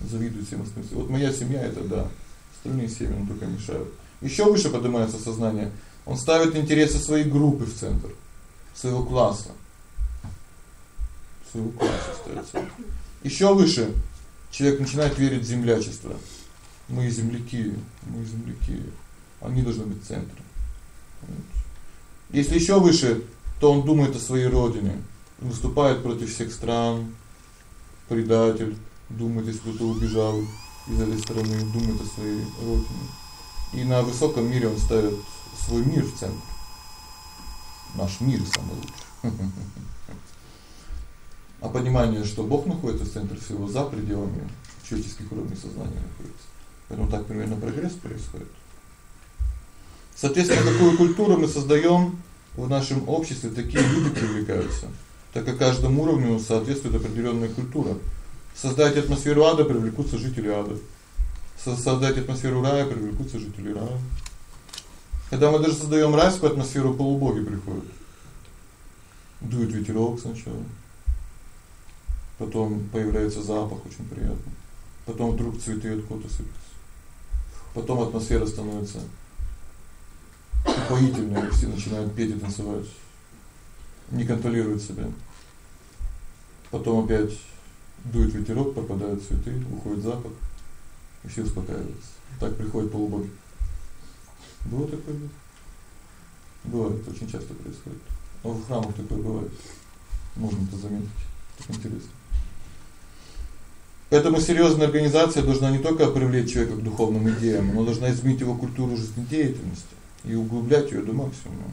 Завидует всем остальным. Вот моя семья это да, остальные семьи нам только мешают. Ещё выше поднимается сознание. Он ставит интересы своей группы в центр, своего класса. Своего класса центр. Ещё выше человек начинает верить в землячество. Мы земляки, мы земляки. Они должны быть центром. Если ещё выше, то он думает о своей родине, выступает против всех стран, предатель, думает, если кто-то убежал из этой страны, думает о своей родине. И на высоком мире он ставит свой мир в центр. Наш мир самый лучший. а понимание, что Бог находится в центре всего за пределами человеческих уровней сознания находится. Поэтому так примерно прогресс происходит. Соответственно, какую культуру мы создаём в нашем обществе, такие люди привлекаются. Так как каждому уровню соответствует определённая культура. Создать атмосферу ада привлекутся жители ада. Создать атмосферу рая привлекутся жители рая. Когда мы даже создаём райскую атмосферу, полубоги приходят. Дует ветерок сначала потом появляется запах очень приятный. Потом вдруг цветы откуда-то сыпятся. Потом атмосфера становится упоительной, все начинают петь и танцевать. Не контролируют себя. Потом опять дует ветерок, пропадают цветы, уходит запах, и все успокаиваются. Так приходит полубоги. Было такое? Бывает, очень часто происходит. Но в храмах такое бывает. Можно это заметить. Так интересно. Поэтому серьёзная организация должна не только привлечь человека к духовным идеям, но должна изменить его культуру жизнедеятельности и углублять её до максимума.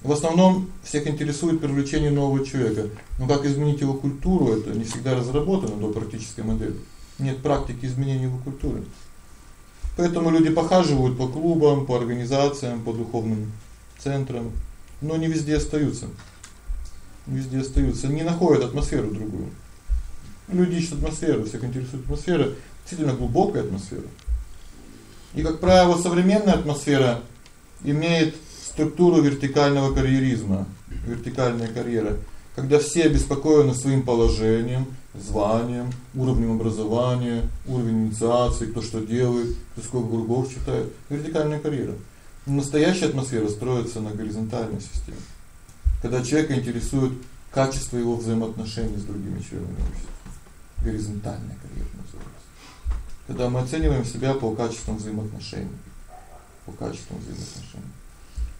В основном всех интересует привлечение нового человека. Но как изменить его культуру это не всегда разработано до практической модели. Нет практики изменения его культуры. Поэтому люди похаживают по клубам, по организациям, по духовным центрам, но не везде остаются. Везде остаются, не находят атмосферу другую. Люди ищут атмосферу, всех интересует атмосфера, действительно глубокая атмосфера. И как правило, современная атмосфера имеет структуру вертикального карьеризма, вертикальная карьера, когда все обеспокоены своим положением, званием, уровнем образования, уровнем инициации, кто что делает, кто сколько кругов читает. Вертикальная карьера. Настоящая атмосфера строится на горизонтальной системе. Когда человека интересует качество его взаимоотношений с другими членами общества. Горизонтальная карьера называется. Когда мы оцениваем себя по качествам взаимоотношений, по качествам взаимоотношений.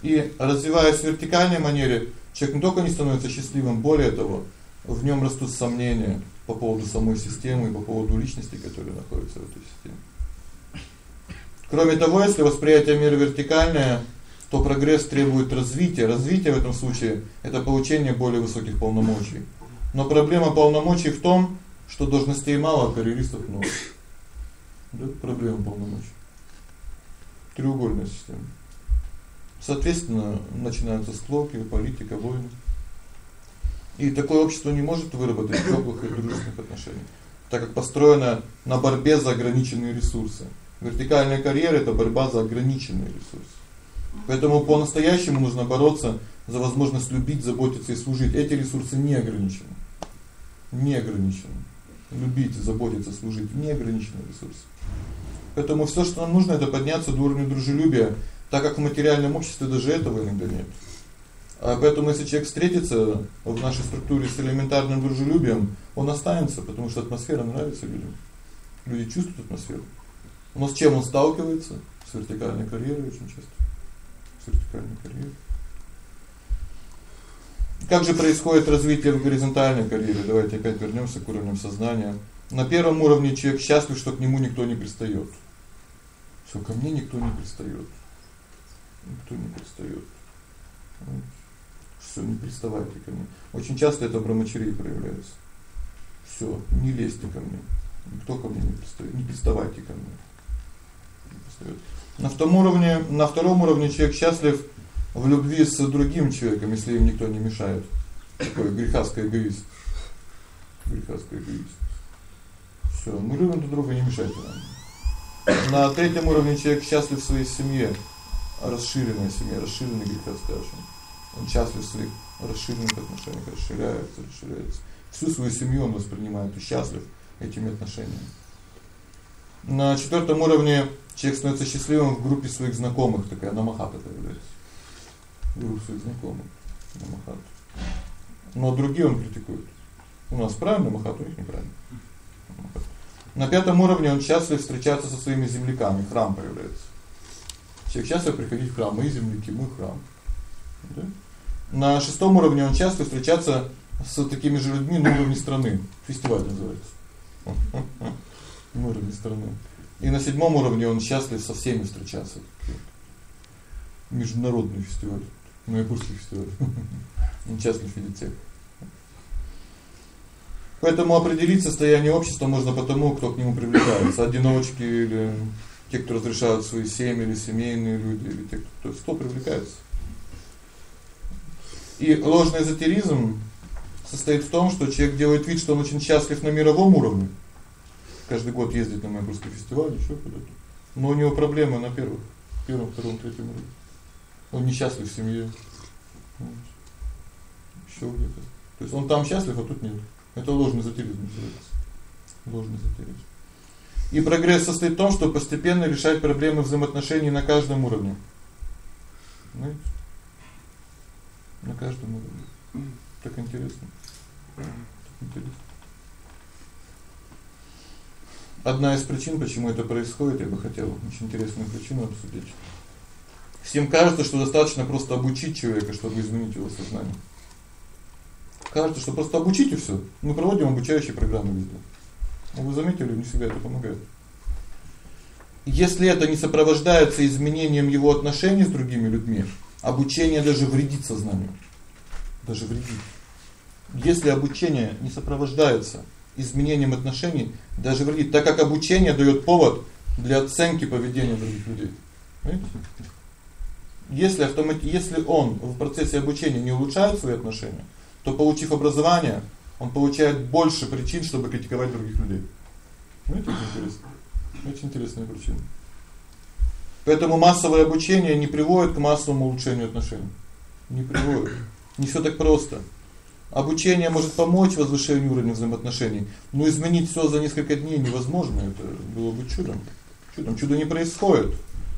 И развиваясь в вертикальной манере, человек не только не становится счастливым, более того, в нём растут сомнения по поводу самой системы и по поводу личности, которые находятся в этой системе. Кроме того, если восприятие мира вертикальное, то прогресс требует развития. Развитие в этом случае это получение более высоких полномочий. Но проблема полномочий в том, что должностей мало, а карьеристов много. Да, проблема полномочий. Треугольная система. Соответственно, начинаются склоки, политика, войны. И такое общество не может выработать тёплых и дружественных отношений, так как построено на борьбе за ограниченные ресурсы. Вертикальная карьера это борьба за ограниченные ресурсы. Поэтому по-настоящему нужно бороться за возможность любить, заботиться и служить. Эти ресурсы не ограничены. Не ограничены. Любить, заботиться, служить не ограниченные ресурсы. Поэтому всё, что нам нужно это подняться до уровня дружелюбия, так как в материальном обществе даже этого иногда нет. А поэтому если человек встретится в нашей структуре с элементарным дружелюбием, он останется, потому что атмосфера нравится людям. Люди чувствуют атмосферу. Но с чем он сталкивается? С вертикальной карьерой очень часто. С вертикальной карьерой. Как же происходит развитие в горизонтальной карьере? Давайте опять вернёмся к уровням сознания. На первом уровне человек счастлив, что к нему никто не пристаёт. Что ко мне никто не пристаёт никто не пристаёт. Всё, не приставайте ко мне. Очень часто это в брамачарии проявляется. Всё, не лезьте ко мне. Никто ко мне не пристаёт. Не приставайте ко мне. На втором уровне, на втором уровне человек счастлив в любви с другим человеком, если им никто не мешает. Такой грехастый эгоист. Грехастый эгоист. Всё, мы любим друг друга, не мешайте нам. На третьем уровне человек счастлив в своей семье расширенная семья, расширенный греховский ашрам. Он счастлив в своих расширенных отношениях, расширяется, расширяется. Всю свою семью он воспринимает и счастлив этими отношениями. На четвёртом уровне человек становится счастливым в группе своих знакомых, такая намахата появляется. Группа своих знакомых. Намахата. Но другие он критикует. У нас правильно махат, у них неправильно. На пятом уровне он счастлив встречаться со своими земляками, храм появляется. Человек часто приходить в храм, мы земляки, мы храм. Да? На шестом уровне он часто встречаться с такими же людьми на уровне страны. Фестиваль называется. На уровне страны. И на седьмом уровне он счастлив со всеми встречаться. Международный фестиваль, Ноябрьский фестиваль. Он счастлив видеть всех. Поэтому определить состояние общества можно по тому, кто к нему привлекается, одиночки или те, кто разрешают свои семьи или семейные люди, или те, кто кто привлекается. И ложный эзотеризм состоит в том, что человек делает вид, что он очень счастлив на мировом уровне. Каждый год ездит на Майкопский фестиваль, ещё куда-то. Но у него проблемы на первых, первом, втором, третьем уровне. Он несчастлив в семье. Ещё где-то. То есть он там счастлив, а тут нет. Это ложный эзотеризм называется. Ложный эзотеризм. И прогресс состоит в том, что постепенно решать проблемы взаимоотношений на каждом уровне. Знаете? На каждом уровне. Так интересно. Так интересно. Одна из причин, почему это происходит, я бы хотел очень интересную причину обсудить. Всем кажется, что достаточно просто обучить человека, чтобы изменить его сознание. Кажется, что просто обучить и всё. Мы проводим обучающие программы везде. Ну, вы заметили, не всегда это помогает. Если это не сопровождается изменением его отношений с другими людьми, обучение даже вредит сознанию. Даже вредит. Если обучение не сопровождается изменением отношений, даже вредит, так как обучение даёт повод для оценки поведения других людей. Понимаете? Если автомат если он в процессе обучения не улучшает свои отношения, то получив образование, он получает больше причин, чтобы критиковать других людей. Знаете, это интересно. Очень интересная причина. Поэтому массовое обучение не приводит к массовому улучшению отношений. Не приводит. Не всё так просто. Обучение может помочь возвышению уровня взаимоотношений, но изменить всё за несколько дней невозможно, это было бы чудом. Чудом чудо не происходит,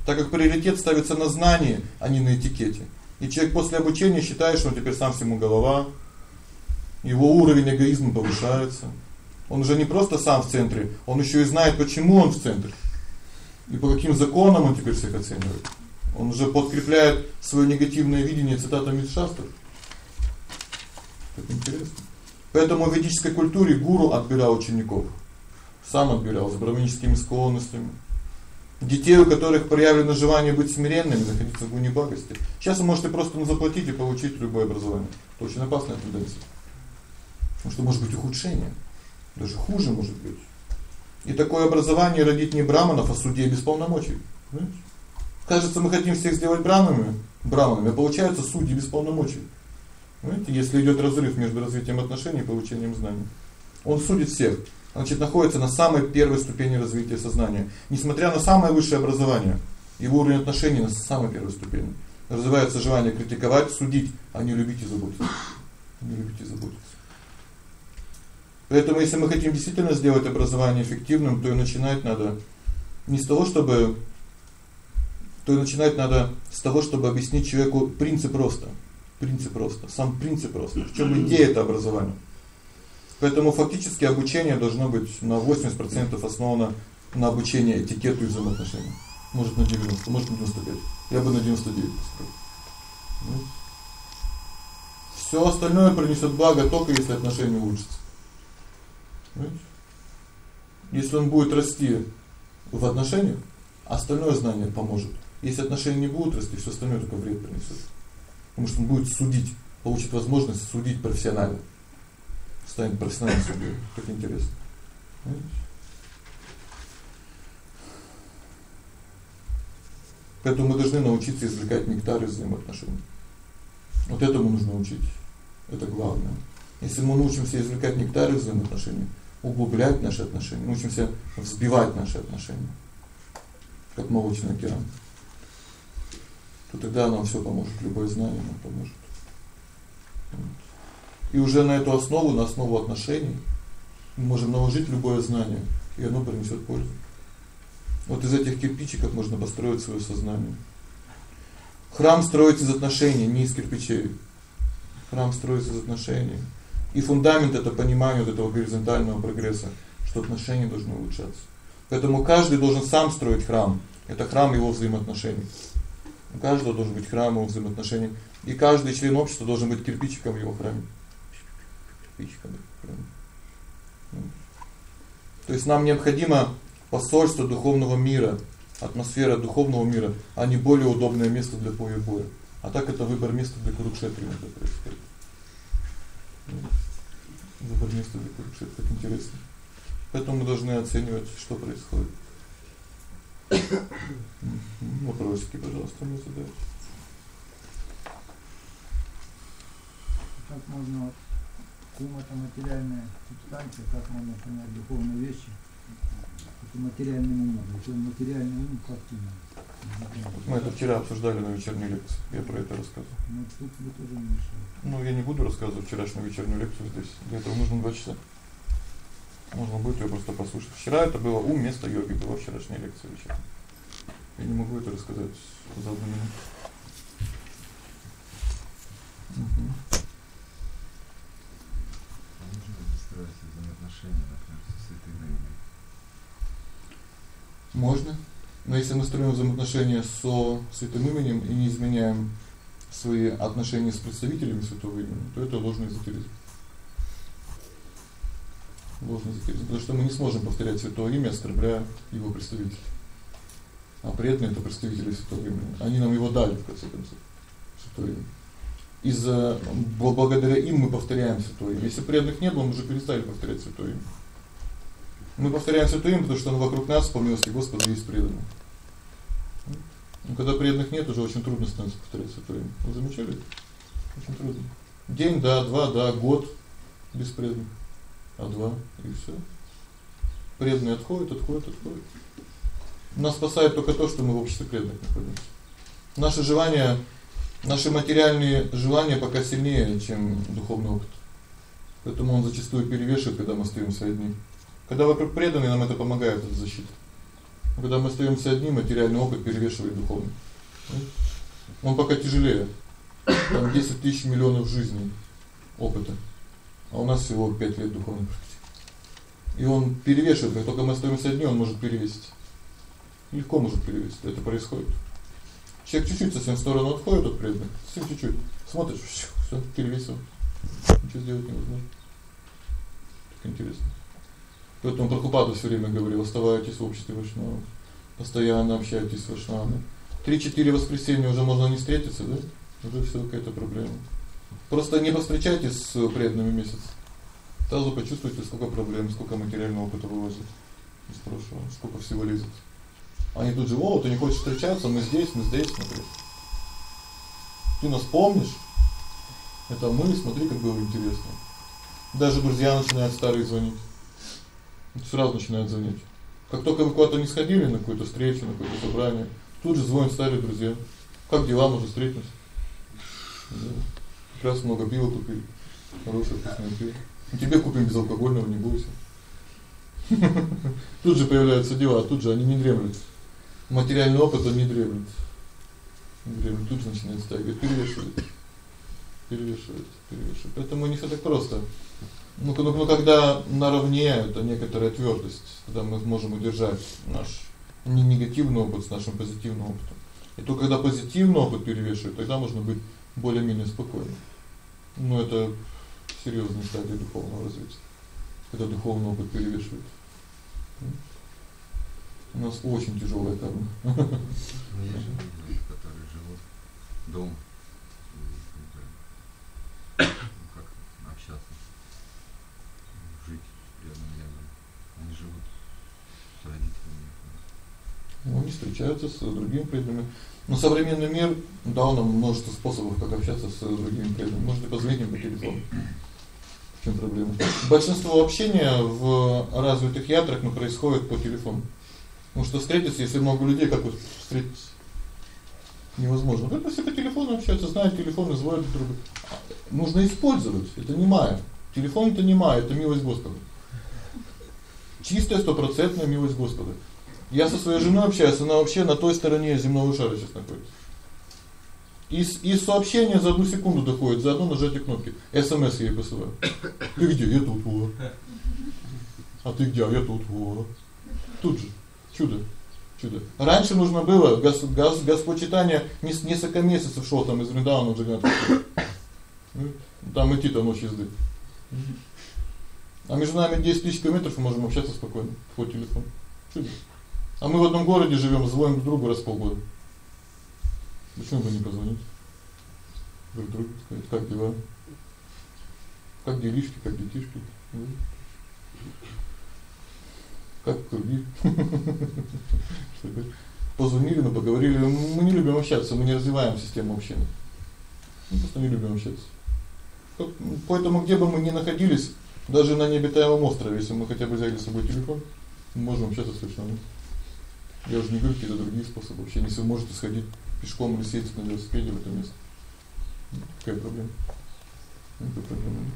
так как приоритет ставится на знании, а не на этикете. И человек после обучения считает, что он теперь сам всему голова. Его уровень эгоизма повышается. Он уже не просто сам в центре, он ещё и знает, почему он в центре. И по каким законам он теперь всех оценивает. Он уже подкрепляет своё негативное видение цитатами из шастров. Это интересно. Поэтому в ведической культуре гуру отбирал учеников. Сам отбирал с браминическими склонностями. Детей, у которых проявлено желание быть смиренными, находиться в гуне. Сейчас вы можете просто заплатить и получить любое образование. Это очень опасная тенденция. Потому что может быть ухудшение. Даже хуже может быть. И такое образование родит не браманов, а судей без полномочий. Понимаете? Кажется, мы хотим всех сделать браманами, браманами, а получается судьи без полномочий. Понимаете, если идёт разрыв между развитием отношений и получением знаний. Он судит всех. Значит, находится на самой первой ступени развития сознания. Несмотря на самое высшее образование, его уровень отношений на самой первой ступени. Развивается желание критиковать, судить, а не любить и заботиться. Не любить и заботиться. Поэтому если мы хотим действительно сделать образование эффективным, то и начинать надо не с того, чтобы то и начинать надо с того, чтобы объяснить человеку принцип роста. Принцип роста, сам принцип роста. В чём идея это образования? Поэтому фактически обучение должно быть на 80% основано на обучении этикету и взаимоотношениям. Может на 90, может на 95. Я бы на 99 поставил. Всё остальное принесёт благо только если отношения улучшатся. Если он будет расти в отношениях, остальное знание поможет. Если отношения не будут расти, всё остальное только вред принесёт. Потому что он будет судить, получит возможность судить профессионально. Станет профессиональным судьей. Так интересно. Поэтому мы должны научиться извлекать нектар из взаимоотношений. Вот этому нужно учить. Это главное. Если мы научимся извлекать нектар из взаимоотношений, углублять наши отношения, учимся взбивать наши отношения, как молочный океан, то тогда нам всё поможет, любое знание нам поможет. И уже на эту основу, на основу отношений мы можем наложить любое знание, и оно принесёт пользу. Вот из этих кирпичиков можно построить своё сознание. Храм строится из отношений, не из кирпичей. Храм строится из отношений. И фундамент это понимание вот этого горизонтального прогресса, что отношения должны улучшаться. Поэтому каждый должен сам строить храм. Это храм его взаимоотношений. У каждого должен быть храм его взаимоотношений, и каждый член общества должен быть кирпичиком в его храме. Кирпичиком. То есть нам необходимо посольство духовного мира, атмосфера духовного мира, а не более удобное место для боя. А так это выбор места для Курукшетры происходит. Выбор места для Курукшетры так интересно. Поэтому мы должны оценивать, что происходит. Вопросики, пожалуйста, мне задайте. Как можно ум это материальная субстанция, как можно понять духовные вещи? Это материальным умом. Это материальный ум как понимать? Мы это вчера обсуждали на вечерней лекции. Я про это рассказывал. Ну, тут вы тоже не мешаете. Ну, я не буду рассказывать вчерашнюю вечернюю лекцию здесь. Для этого нужно 2 часа. Можно будет её просто послушать. Вчера это было ум место йоги, была вчерашняя лекция вечером. Я не могу это рассказать за одну минуту. Угу. Можно строить взаимоотношения, например, со святой энергией? Можно. Но если мы строим взаимоотношения со святым именем и не изменяем свои отношения с представителями святого имени, то это ложный эзотеризм. ложный эзотеризм, потому что мы не сможем повторять святое имя, оскорбляя его представителей. А преданные это представители святого имени. Они нам его дали в конце концов. Святое имя. Из-за благодаря им мы повторяем святое. Если преданных не было, мы уже перестали повторять святое. Мы повторяем святое имя, потому что оно вокруг нас, по милости Господа, есть преданные. Ну, когда преданных нет, уже очень трудно становится повторять святое. Вы замечали? Очень трудно. День, да, два, да, год без преданных. А два и всё. Преданные отходят, отходят, отходят. Нас спасает только то, что мы в обществе преданных находимся. Наши желания, наши материальные желания пока сильнее, чем духовный опыт. Поэтому он зачастую перевешивает, когда мы остаёмся одни. Когда вокруг преданные, нам это помогает в защите. Когда мы остаёмся одни, материальный опыт перевешивает духовный. Он пока тяжелее. Там 10 тысяч миллионов жизней опыта. А у нас всего 5 лет духовной практики. И он перевешивает, как только мы остаёмся одни, он может перевесить. Легко может перевесить. Это происходит. Человек чуть-чуть совсем в сторону отходит от преданных, совсем чуть-чуть. Смотришь, всё, перевесил. Ничего сделать невозможно. Так интересно. Поэтому Прабхупада всё время говорил: "Оставайтесь в обществе вайшнавов, постоянно общайтесь с вайшнавами. 3-4 воскресенья уже можно не встретиться, да? Уже всё какая-то проблема. Просто не повстречайтесь с преданными месяц. Сразу почувствуете, сколько проблем, сколько материального опыта вывозит из прошлого, сколько всего лезет. Они тут же: "О, ты не хочешь встречаться, мы здесь, мы здесь, смотри. Ты нас помнишь? Это мы, смотри, как было интересно". Даже друзья начинают старые звонить. Сразу начинают звонить. Как только вы куда-то не сходили на какую-то встречу, на какое-то собрание, тут же звонят старые друзья. Как дела, может встретимся? Да. Как раз много пива купили. Хорошее вкусное пиво. Тебе купим безалкогольного, не бойся. Тут же появляются дела, тут же они не дремлют. Материальный опыт он не дремлет. Не дремлет, тут начинает стягивать, перевешивает. Перевешивает, перевешивает. Поэтому не всё так просто. Ну, ну, ну когда наравне это некоторая твёрдость, когда мы можем удержать наш не негативный опыт с нашим позитивным опытом. И то когда позитивный опыт перевешивает, тогда можно быть более-менее спокойным. Ну это серьёзная стадия духовного развития. Когда духовный опыт перевешивает. У нас очень тяжёлая карма. Ну, есть же люди, которые живут дом ну, как общаться, жить рядом рядом. Они живут с родителями. Ну, они встречаются с другими преданными. Но современный мир дал нам множество способов, как общаться с другими преданными. Можно позвонить им по телефону. В чём проблема? Большинство общения в развитых ятрах ну происходит по телефону. Потому что встретиться, если много людей, как вот встретиться? Невозможно. Ну, все по телефону общаются, знают телефоны, звонят друг другу. Нужно использовать. Это не майя. Телефон это не майя, это милость Господа. Чистая стопроцентная милость Господа. Я со своей женой общаюсь, она вообще на той стороне земного шара сейчас находится. Из из сообщения за одну секунду доходит, за одно нажатие кнопки. СМС ей посылаю. Ты где? Я тут, вот. А ты где? Я тут, вот. Тут же. Чудо. Чудо. Раньше нужно было гос, гос, господчитание несколько месяцев шло там из Вриндавана уже где-то. Там идти там ночь езды. А между нами 10 тысяч километров, мы можем общаться спокойно по телефону. Чудо. А мы в одном городе живём, звоним друг другу раз в полгода. Почему бы не позвонить? Друг другу сказать, как дела? Как делишки, как детишки? Как круги? Позвонили, мы поговорили. Мы не любим общаться, мы не развиваем систему общения. Мы просто не любим общаться. Поэтому где бы мы ни находились, даже на необитаемом острове, если мы хотя бы взяли с собой телефон, мы можем общаться с вайшнавами. Я уже не говорю какие-то другие способы общения. Если вы можете сходить пешком или съездить на велосипеде в это место. Какая проблема? Проблемы нет.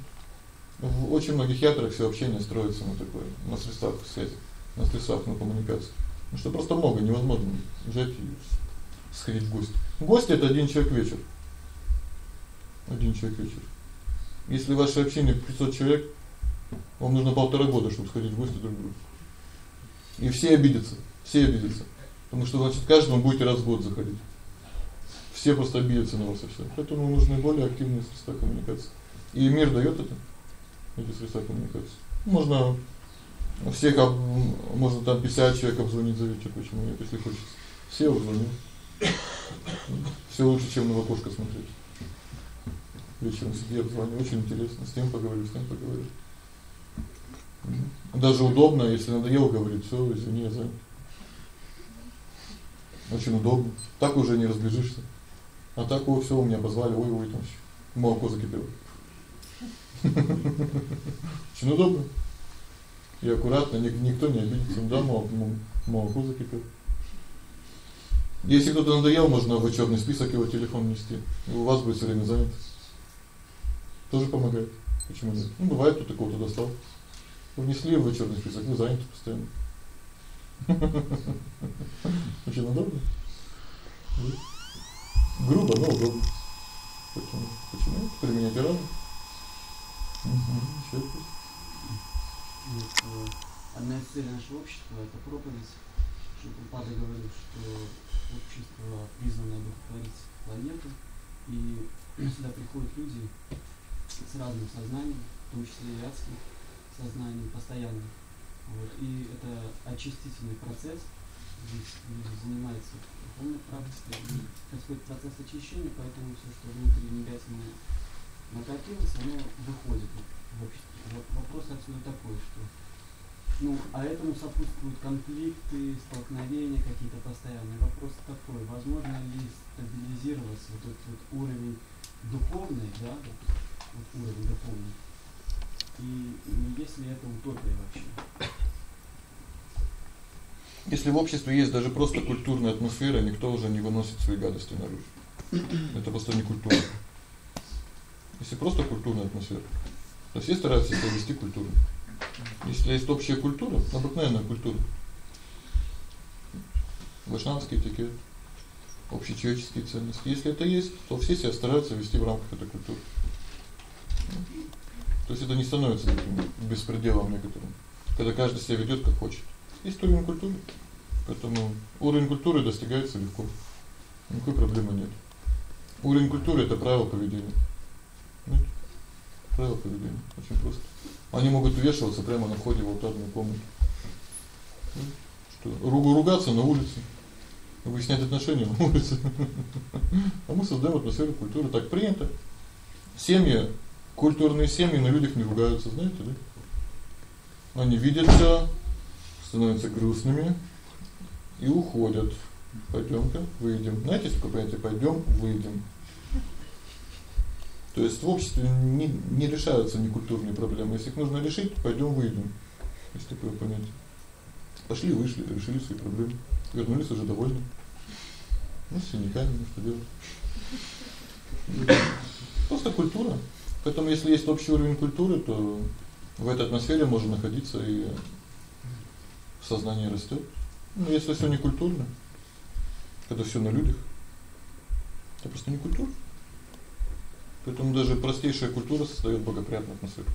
В очень многих ятрах всё общение строится на такой, на средствах связи, на средствах на коммуникации. Ну что просто много, невозможно взять и сходить в гости. Гость это один человек вечер. Один человек вечер. Если ваше общение 500 человек, вам нужно полтора года, чтобы сходить в гости друг к другу. И все обидятся, все обидятся. Потому что значит каждому будете раз в год заходить. Все просто обидятся на вас и всё. Поэтому нужны более активные средства коммуникации. И мир даёт это. Эти средства коммуникации. Можно У всех можно там 50 человек обзвонить вечер, почему нет, если хочется. Все обзвонил. Всё лучше, чем на окошко смотреть. Вечером сиди, обзвоню, очень интересно, с тем поговорю, с тем поговорю. Даже удобно, если надоело говорить, всё, извини, я. Очень удобно. Так уже не разбежишься. А так о, всё, меня позвали, ой, ой, там молоко закипело. Очень удобно. И аккуратно, никто не обидится, да, молоко, молоко закипело. Если кто-то надоел, можно в учёбный список его телефон нести. И у вас будет всё время занят. Тоже помогает. Почему нет? Ну бывает, кто такого-то достал. Внесли в учёбный список, вы заняты постоянно. Очень удобно. Грубо, но удобно. Почему? Почему? Применять разум. Угу. Ещё э, Одна из целей нашего общества это проповедь. Что Папа говорил, что общество призвано одухотворить планету, и сюда приходят люди с разным сознанием, в том числе и адским сознанием постоянно. Вот. И это очистительный процесс. Здесь люди занимаются духовной практикой, и происходит процесс очищения, поэтому все, что внутри негативно накопилось, оно выходит в общество. Вопрос отсюда такой, что ну, а этому сопутствуют конфликты, столкновения какие-то постоянные. Вопрос такой, возможно ли стабилизироваться вот этот вот уровень духовный, да, вот, вот уровень духовный, и, и есть ли это утопия вообще? Если в обществе есть даже просто культурная атмосфера, никто уже не выносит свои гадости наружу. Это просто не культура. Если просто культурная атмосфера, то все стараются себя вести культурно. Если есть общая культура, обыкновенная культура. Вайшнавский этикет, общечеловеческие ценности. Если это есть, то все себя стараются вести в рамках этой культуры. То есть это не становится таким беспределом некоторым, когда каждый себя ведёт как хочет. Есть уровень культуры. Поэтому уровень культуры достигается легко. Никакой проблемы нет. Уровень культуры это правила поведения. Понимаете? Правила поведения очень просто. Они могут вешаться прямо на входе в алтарную комнату. Что ругу ругаться на улице. Выяснять отношения на улице. А мы создаём атмосферу культуры, так принято. Семьи, культурные семьи на людях не ругаются, знаете, да? Они видят всё, становятся грустными и уходят. Пойдём-ка, выйдем. Знаете, такое понятие пойдём, выйдем. То есть в обществе не не решаются некультурные проблемы. Если их нужно решить, пойдём выйдем. Есть такое понятие. Пошли, вышли, решили свои проблемы. Вернулись уже довольны. Ну, с синяками, ну что делать? Просто культура. Поэтому если есть общий уровень культуры, то в этой атмосфере можно находиться и сознание растёт. Ну, если всё не культурно, когда всё на людях, это просто не культура. Поэтому даже простейшая культура создаёт благоприятную атмосферу.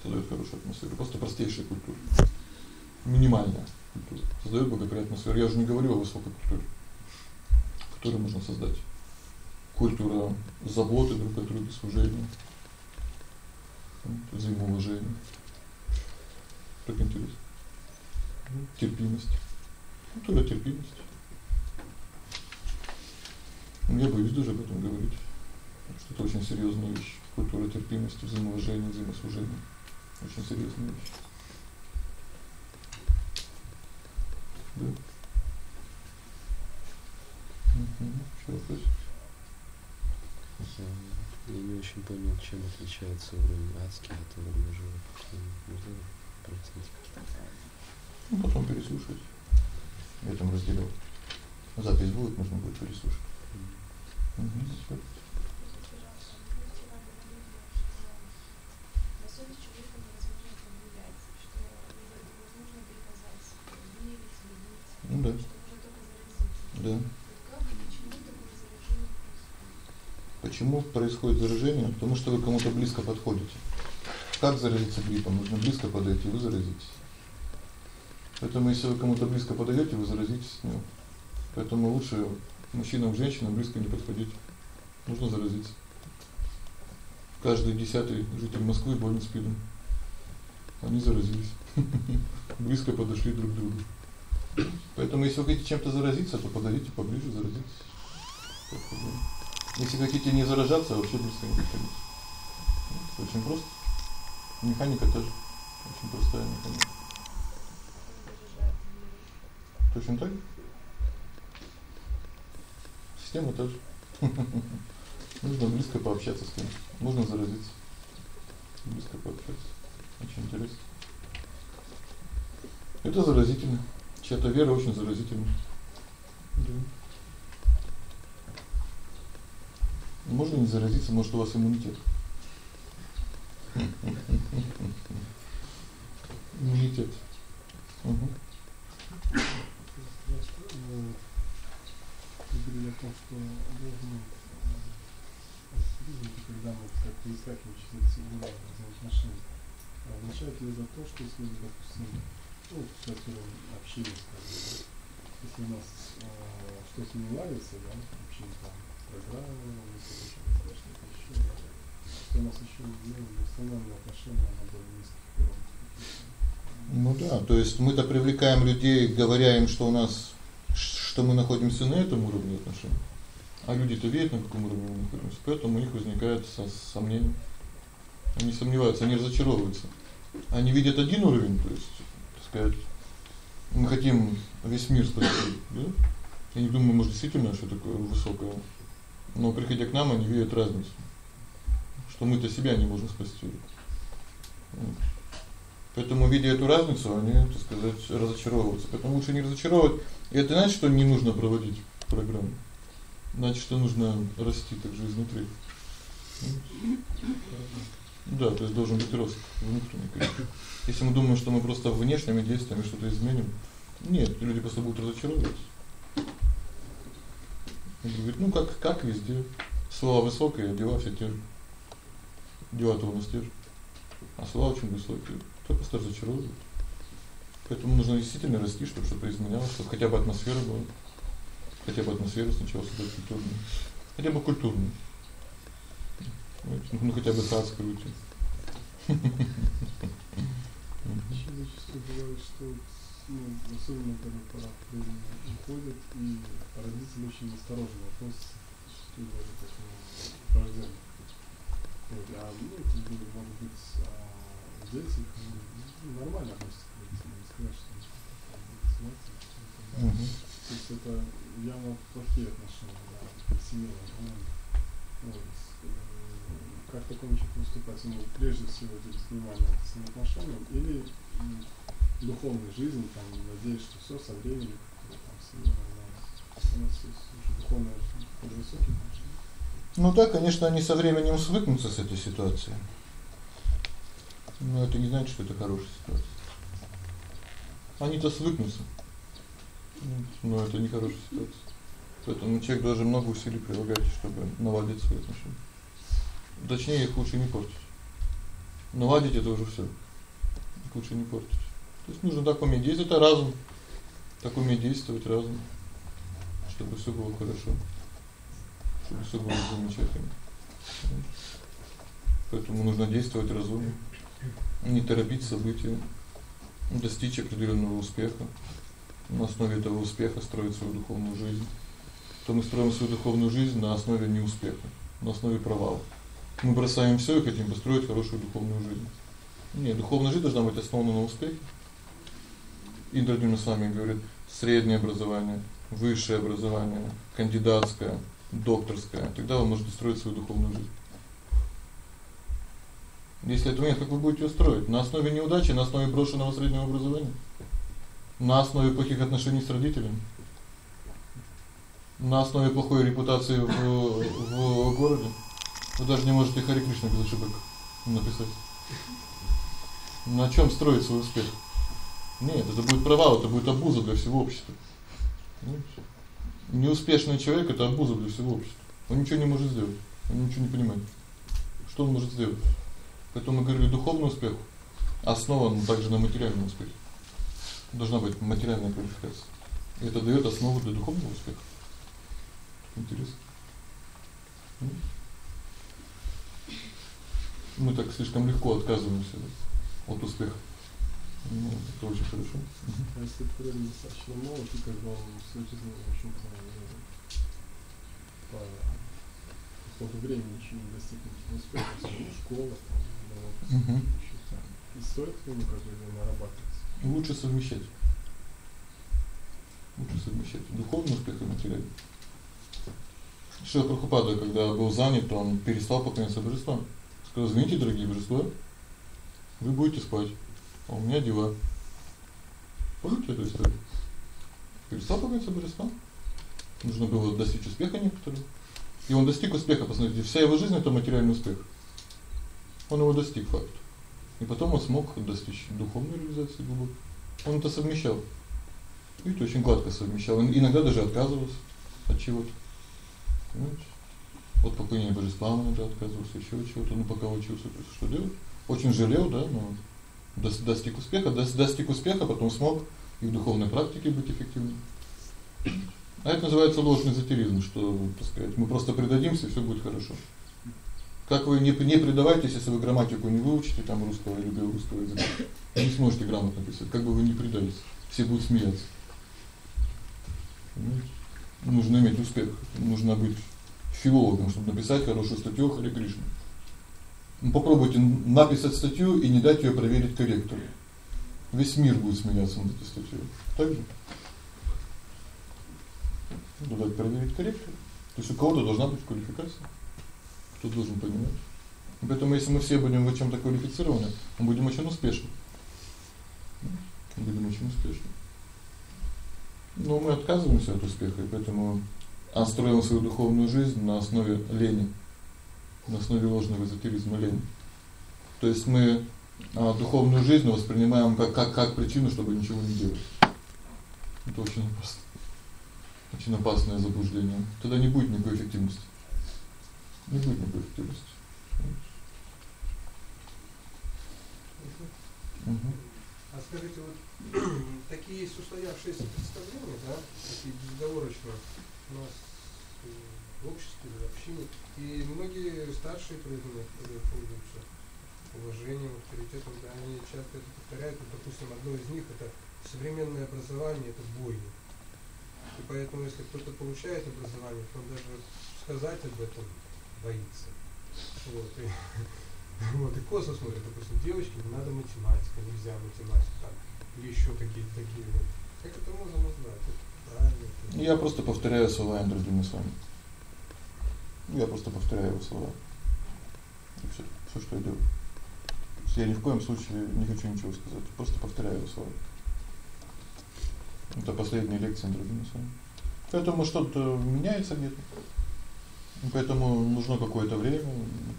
Создаёт хорошую атмосферу, просто простейшая культура. Минимальная культура создаёт благоприятную атмосферу. Я уже не говорю о высокой культуре, которую можно создать. Культура заботы друг о друге, служения, взаимоуважения. Так интересно. Терпимость. Культура терпимости. Я боюсь даже об этом говорить что это очень серьёзная вещь. Культура терпимости, взаимоуважения, взаимослужения. Очень серьёзная вещь. Да. Угу. Что вопрос? Я не очень понял, чем отличается уровень адский от уровня живых. Можно прояснить? Ну, потом переслушать. Я там разделил. Запись будет, можно будет переслушать. Угу. Угу. Да. Да. Почему происходит заражение? Потому что вы кому-то близко подходите. Как заразиться гриппом? Нужно близко подойти, вы заразитесь. Поэтому если вы кому-то близко подойдёте, вы заразитесь с ним. Поэтому лучше мужчинам, женщинам близко не подходить. Нужно заразиться. Каждый десятый житель Москвы болен СПИДом. они заразились. Близко подошли друг к другу. Поэтому если вы хотите чем-то заразиться, то подойдите поближе, заразитесь. Если хотите не заражаться, вообще близко не подходите. Очень просто. Механика тоже очень простая механика. Точно так? Система тоже. Нужно близко пообщаться с кем Можно заразиться. Близко пообщаться. Очень интересно. Это заразительно. Чья-то вера очень заразительна. Да. Можно не заразиться, может у вас иммунитет. Иммунитет. Угу. Говорили о том, что должны когда мы как-то выскакиваем через эти взаимоотношения, означает ли это то, что если, допустим, ну, с которым общались, как бы, если у нас э, что-то не ладится, да, общение там, программы, что-то еще, да, что у нас еще ну, эмоциональные отношения на более низких уровнях. Ну да, то есть мы-то привлекаем людей, говоря им, что у нас что мы находимся на этом уровне отношений. А люди-то видят, на каком уровне мы находимся, поэтому у них возникает со сомнения. Они сомневаются, они разочаровываются. Они видят один уровень, то есть, сказать, мы хотим весь мир спасти, да? Я не думаю, может, действительно что такое высокое. Но приходя к нам, они видят разницу. Что мы-то себя не можем спасти. Поэтому видя эту разницу, они, так сказать, разочаровываются. Поэтому лучше не разочаровывать. И это значит, что не нужно проводить программу. Значит, что нужно расти также изнутри. Да, то есть должен быть рост внутренний, конечно. Если мы думаем, что мы просто внешними действиями что-то изменим, нет, люди просто будут разочаровываться. Говорит, ну как как везде. Слова высокие, дела все те же. Нас те же. А слова очень высокие. То просто разочаровывает. Поэтому нужно действительно расти, чтобы что-то изменялось, чтобы хотя бы атмосфера была. Хотя бы атмосфера сначала создать культурную. Хотя бы культурную. Ну, хотя бы царскую уйти. Еще зачастую бывает, что ну, особенно когда пора уходит, и родители очень осторожно относятся зачастую даже к этому рождению. Вот, а ну, люди, может быть, а, дети ну, нормально относятся к родителям, не сказать, что они там Угу. То есть это явно плохие отношения, да, семейные. Вот как в таком человеку выступать? Ему прежде всего уделить внимание своим отношениям или духовной жизни, там, надеюсь, что все со временем, там, более высокие отношения. Ну да, конечно, они со временем свыкнутся с этой ситуацией. Но это не значит, что это хорошая ситуация. Они-то свыкнутся. Но это не хорошая ситуация. Поэтому человек должен много усилий прилагать, чтобы наладить свои отношения. Точнее, их лучше не портить. Наладить это уже всё. Лучше не портить. То есть нужно так уметь действовать, разум. Так уметь действовать разум, чтобы всё было хорошо. Чтобы всё было замечательно. Поэтому нужно действовать разумно. Не торопить события, достичь определённого успеха. На основе этого успеха строить свою духовную жизнь. То мы строим свою духовную жизнь на основе неуспеха, на основе провала мы бросаем всё и хотим построить хорошую духовную жизнь. Нет, духовная жизнь должна быть основана на успехе. Индрадина с вами говорит: среднее образование, высшее образование, кандидатское, докторское. Тогда вы можете строить свою духовную жизнь. Если этого нет, как вы будете строить? На основе неудачи, на основе брошенного среднего образования? На основе плохих отношений с родителями? На основе плохой репутации в в городе? Вы даже не можете Хари Кришна без ошибок написать. На чём строить свой успех? Нет, это будет провал, это будет обуза для всего общества. Понимаете? Неуспешный человек это обуза для всего общества. Он ничего не может сделать. Он ничего не понимает. Что он может сделать? Поэтому мы говорили духовный успех основан также на материальном успехе. Должна быть материальная квалификация. Это даёт основу для духовного успеха. Интересно мы так слишком легко отказываемся от успеха. Ну, это очень хорошо. А если период достаточно мало, то как бы он всю жизнь, в общем-то, ну, по какому времени еще не достигнуть успеха, школа, там, там. И стоит ему как бы нарабатывать. Лучше совмещать. Лучше совмещать духовный успех и материальный. Шрила Прабхупада, когда был занят, он перестал поклоняться божествам. Сказал: "Извините, дорогие божества, вы будете спать, а у меня дела". Помните эту историю? Перестал поклоняться божествам. Нужно было достичь успеха некоторого. И он достиг успеха, посмотрите, вся его жизнь это материальный успех. Он его достиг факт. И потом он смог достичь духовной реализации глубокой. Он это совмещал. Видите, очень гладко совмещал. Он иногда даже отказывался от чего-то. Понимаете? От поклонения божествам иногда отказывался, еще от чего-то, ну пока учился, что делать? Очень жалел, да, но дос достиг успеха, дос достиг успеха, потом смог и в духовной практике быть эффективным. А это называется ложный эзотеризм, что, так сказать, мы просто предадимся, и всё будет хорошо. Как вы не не предавайтесь, если вы грамматику не выучите там русского или белорусского языка, не сможете грамотно писать. Как бы вы ни предались, все будут смеяться. Понимаете? Нужно иметь успех, нужно быть филологом, чтобы написать хорошую статью о Харе Кришне. Ну попробуйте написать статью и не дать её проверить корректору. Весь мир будет смеяться над этой статьей. Так же? Надо дать проверить корректор. То есть у кого-то должна быть квалификация. Кто должен понимать. Поэтому если мы все будем в чём-то квалифицированы, мы будем очень успешны. Мы будем очень успешны. Но мы отказываемся от успеха, и поэтому строим свою духовную жизнь на основе лени, на основе ложного эзотеризма лени. То есть мы а, духовную жизнь воспринимаем как как как причину, чтобы ничего не делать. Это очень опасно. Очень опасное заблуждение. Тогда не будет никакой эффективности. Не будет никакой эффективности. Угу. А скажите, вот такие есть устоявшиеся представления, да, такие безоговорочные у нас в обществе, в общине, и многие старшие пользуются уважением, авторитетом, да, они часто это повторяют, вот, допустим, одно из них это современное образование это бойня. И поэтому если кто-то получает образование, то он даже сказать об этом боится. Вот, и, вот, и косо смотрят, допустим, девочки, не надо математика, нельзя математика, там, или еще какие-то такие вот. Как это можно назвать? Это- Я просто повторяю слова Эндрю Димусвами. Я просто повторяю его слова. И всё, всё, что я делаю. Я ни в коем случае не хочу ничего сказать, просто повторяю его слова. Это последняя лекция Эндрю Димусвами. Поэтому что-то меняется где-то. Поэтому нужно какое-то время,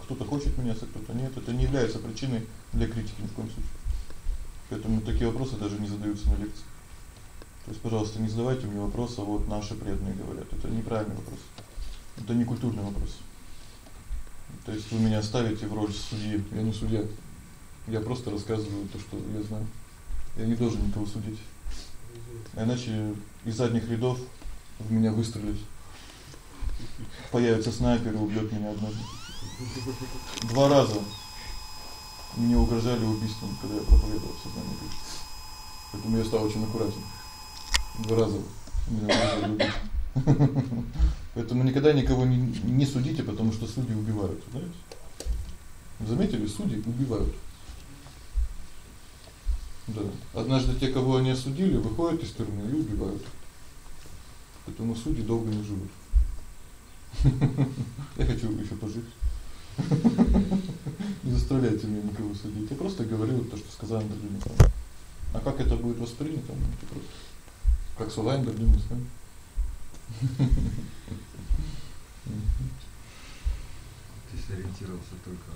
кто-то хочет меняться, кто-то нет. Это не является причиной для критики ни в коем случае. Поэтому такие вопросы даже не задаются на лекции. То есть, пожалуйста, не задавайте мне вопросы, а вот наши преданные говорят. Это неправильный вопрос. Это не культурный вопрос. То есть вы меня ставите в роль судьи. Я не судья. Я просто рассказываю то, что я знаю. Я не должен никого судить. Иначе из задних рядов в меня выстрелят. Появится снайпер и убьёт меня однажды. Два раза мне угрожали убийством, когда я проповедовал сознание Кришны. Поэтому я стал очень аккуратен. Два раза. Поэтому никогда никого не не судите, потому что судьи убивают, знаете? Заметили, судьи убивают. Да. Однажды те, кого они осудили, выходят из тюрьмы и убивают. Поэтому судьи долго не живут. Я хочу ещё пожить. Не заставляйте меня никого судить. Я просто говорю то, что сказал Андрей. А как это будет воспринято, ну, просто как слова Андрей Дмитриевич. Ты сориентировался только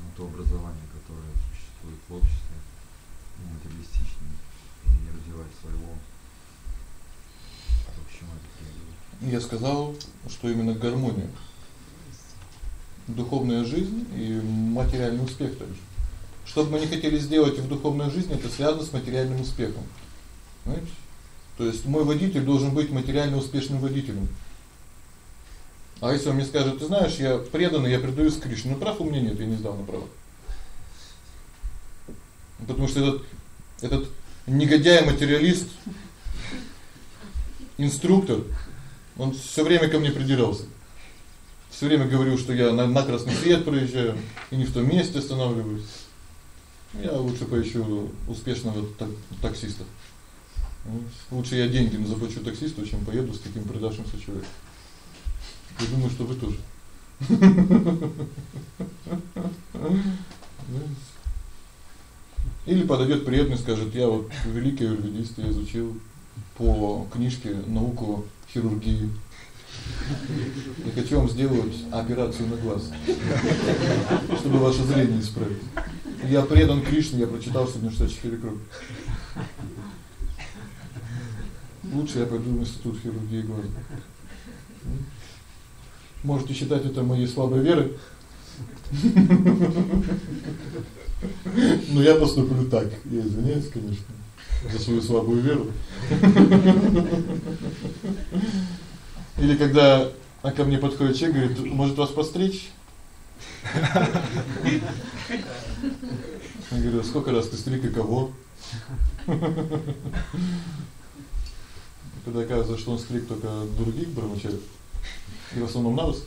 на то образование, которое существует в обществе, и материалистичное, и не развивать своего. В общем, это. Я сказал, что именно гармония. Духовная жизнь и материальный успех также. Что бы мы ни хотели сделать в духовной жизни, это связано с материальным успехом. Понимаете? То есть мой водитель должен быть материально успешным водителем. А если он мне скажет: "Ты знаешь, я преданный, я предаюсь Кришне", но прав у меня нет, я не сдал на право. Потому что этот Этот негодяй-материалист, инструктор, он всё время ко мне придирался. Всё время говорил, что я на, на красный свет проезжаю и не в том месте останавливаюсь. Я лучше поищу успешного так, таксиста. Лучше я деньги заплачу таксисту, чем поеду с таким продавшимся человеком. Я думаю, что вы тоже. Или подойдёт преданный, скажет: "Я вот великий аюрведист, я изучил по книжке науку хирургии. Я хочу вам сделать операцию на глаз, чтобы ваше зрение исправить. Я предан Кришне, я прочитал 164 круг. Лучше я пойду в институт хирургии глаз. Можете считать это моей слабой верой. Но я поступлю так. Я извиняюсь, конечно, за свою слабую веру. Или когда а ко мне подходит человек, говорит: "Может вас постричь?" Я говорю: "Сколько раз ты стриг и кого?" Когда оказывается, что он стриг только других брамачарев, и в основном нас.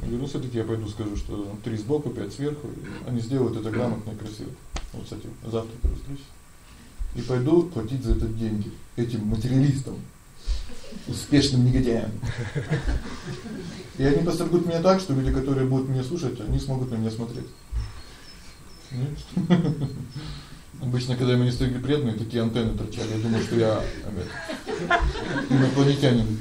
Я говорю: "Ну, всё-таки я пойду скажу, что три сбоку, пять сверху, они сделают это грамотно и красиво". Вот, кстати, завтра пойду встречусь. И пойду платить за это деньги этим материалистам, успешным негодяям. И они постригут меня так, что люди, которые будут меня слушать, они смогут на меня смотреть. Обычно, когда меня стригли преданные, такие антенны торчали. Я думал, что я инопланетянин.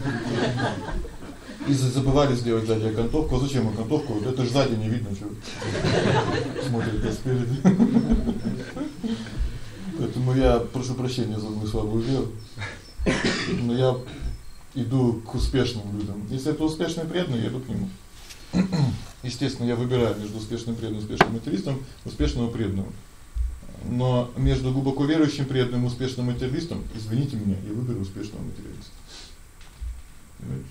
И забывали сделать сзади окантовку. А зачем окантовку? Это же сзади не видно что. Смотрит спереди. Поэтому я прошу прощения за мою слабую веру. Но я иду к успешным людям. Если это успешный преданный, я иду к нему. Естественно, я выбираю между успешным преданным, успешным материалистом, успешного преданного. Но между глубоко верующим преданным успешным материалистом, извините меня, я выберу успешного материалиста. Понимаете?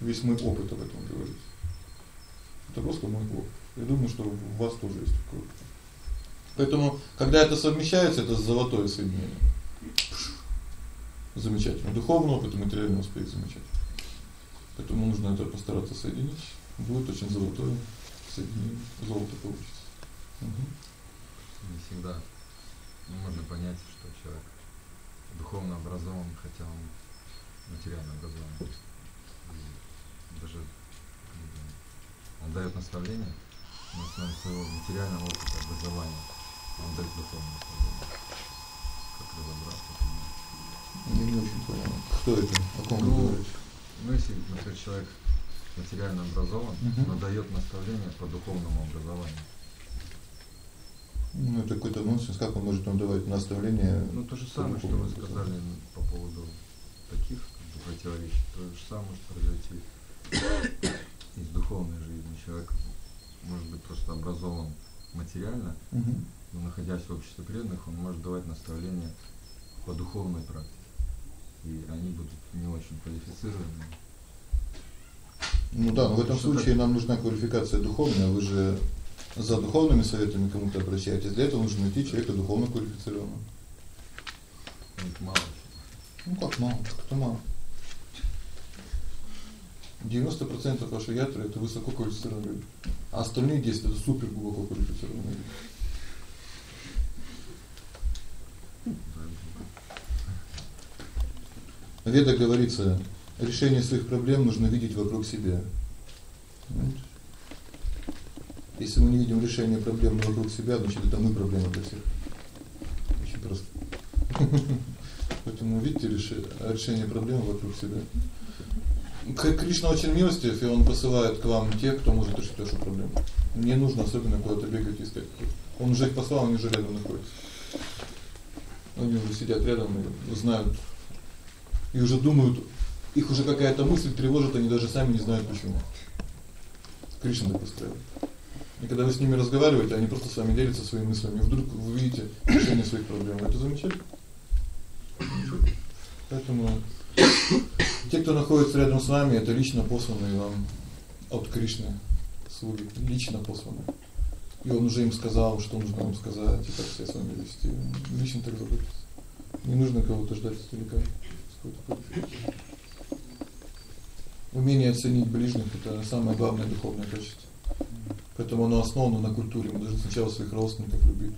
Весь мой опыт об этом говорит. Это просто мой опыт. Я думаю, что у вас тоже есть такой. Поэтому, когда это совмещается, это золотое соединение. Замечательно. Духовный опыт и материальный успех замечательно. Поэтому нужно это постараться соединить. Будет очень золотое соединение. Золото получится. Угу. Не всегда можно понять, что человек духовно образован, хотя он материально образован. И даже он даёт наставления на основе своего материального опыта образования. Он даёт духовное наставление. Как разобраться, Я не очень понял. Кто это? О ком ну, вы говорите? Ну, если, например, человек материально образован, угу. но даёт наставления по духовному образованию. Ну, это какой-то нонсенс, как он может нам давать наставления? Ну, то же самое, что вы сказали по поводу таких противоречий, то же самое может произойти из духовной жизни. Человек может быть просто образован материально, угу. но находясь в обществе преданных, он может давать наставления по духовной практике. И они будут не очень квалифицированы. Ну да, но в этом случае нам нужна квалификация духовная, вы же за духовными советами кому-то обращаетесь. Для этого нужно найти человека духовно квалифицированного. Это мало. Ну как мало? Кто мало? 90% вашей ятры это высоко квалифицированные люди. А остальные 10 это супер глубоко квалифицированные люди. В Ведах говорится, решение своих проблем нужно видеть вокруг себя. Понимаете? Если мы не видим решения проблем вокруг себя, значит это мы проблема для всех. Очень просто. Поэтому видите решение проблем вокруг себя. Кришна очень милостив, и он посылает к вам тех, кто может решить вашу проблему. Не нужно особенно куда-то бегать искать. Он уже их послал, они уже рядом находятся. Они уже сидят рядом и знают и уже думают, их уже какая-то мысль тревожит, они даже сами не знают почему. Кришна так устроил. И когда вы с ними разговариваете, они просто с вами делятся своими мыслями, вдруг вы видите решение своих проблем. Это замечательно. Поэтому те, кто находится рядом с вами, это лично посланные вам от Кришны слуги, лично посланные. И он уже им сказал, что нужно им сказать, и как себя с вами вести. Лично так заботиться. Не нужно кого-то ждать издалека. Умение оценить ближних это самое главное духовное качество. Поэтому оно основано на культуре. Мы должны сначала своих родственников любить,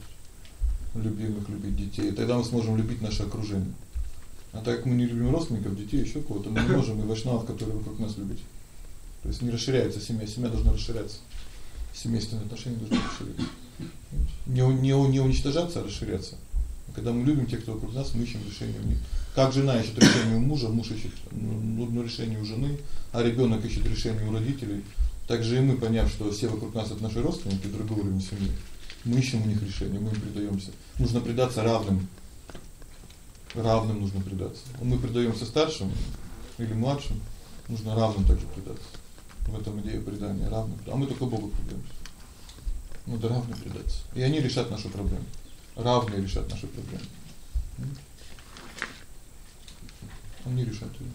любимых любить детей. Тогда мы сможем любить наше окружение. А так как мы не любим родственников, детей, ещё кого-то, мы не можем и вайшнавов, которые вокруг нас любить. То есть не расширяется семья, семья должна расширяться. Семейственные отношения должны расширяться. Не не не уничтожаться, а расширяться. Когда мы любим тех, кто вокруг нас, мы ищем решение у них. Как жена ищет решение у мужа, муж ищет ну, ну решение у жены, а ребёнок ищет решение у родителей. Так же и мы, поняв, что все вокруг нас это наши родственники, другого уровня семьи, мы ищем у них решение, мы им предаёмся. Нужно предаться равным. Равным нужно предаться. Мы предаёмся старшим или младшим, нужно равным также предаться. В этом идея предания равным. А мы только Богу предаёмся. Надо равно предаться. И они решат нашу проблему. Равные решат наши проблемы. Они решат её.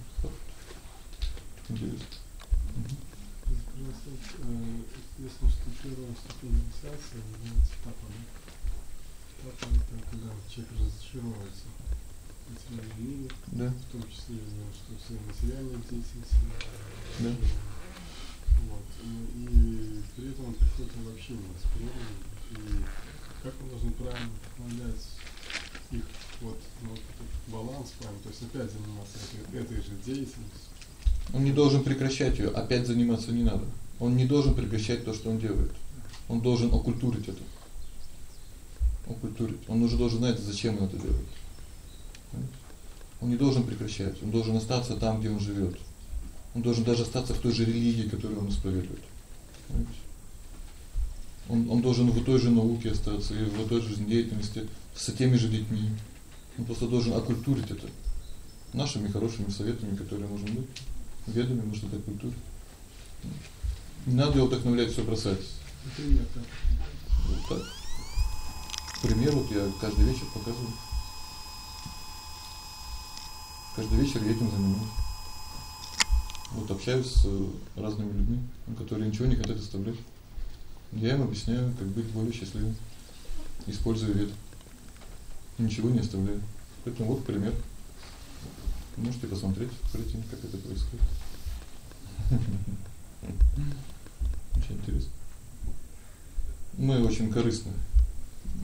Угу. Если что первая ступень инициации является этапом, этапом это когда человек разочаровывается материальном мире, да. в том числе я знаю, что все материальные деятельности. Да. Вот. И при этом он приходит в общение с природой, и как он должен правильно вкладывать их вот, вот этот баланс правильно, то есть опять заниматься этой, этой же деятельностью, он не должен прекращать её, опять заниматься не надо. Он не должен прекращать то, что он делает. Он должен окультурить это. Окультурить. Он уже должен знать, зачем он это делает. Он не должен прекращать. Он должен остаться там, где он живёт. Он должен даже остаться в той же религии, которую он исповедует. Он он должен в той же науке остаться и в той же деятельности с теми же детьми. Он просто должен окультурить это нашими хорошими советами, которые можем дать ведами, может, это культура. Не надо его вдохновлять всё бросать. Например, так. Вот так. Пример вот я каждый вечер показываю. Каждый вечер я этим занимаюсь. Вот общаюсь с разными людьми, которые ничего не хотят оставлять. Я им объясняю, как быть более счастливым, используя вет. Ничего не оставляю. Поэтому вот пример. Можете посмотреть, пройти, как это происходит. Очень интересно. Мы очень корыстны.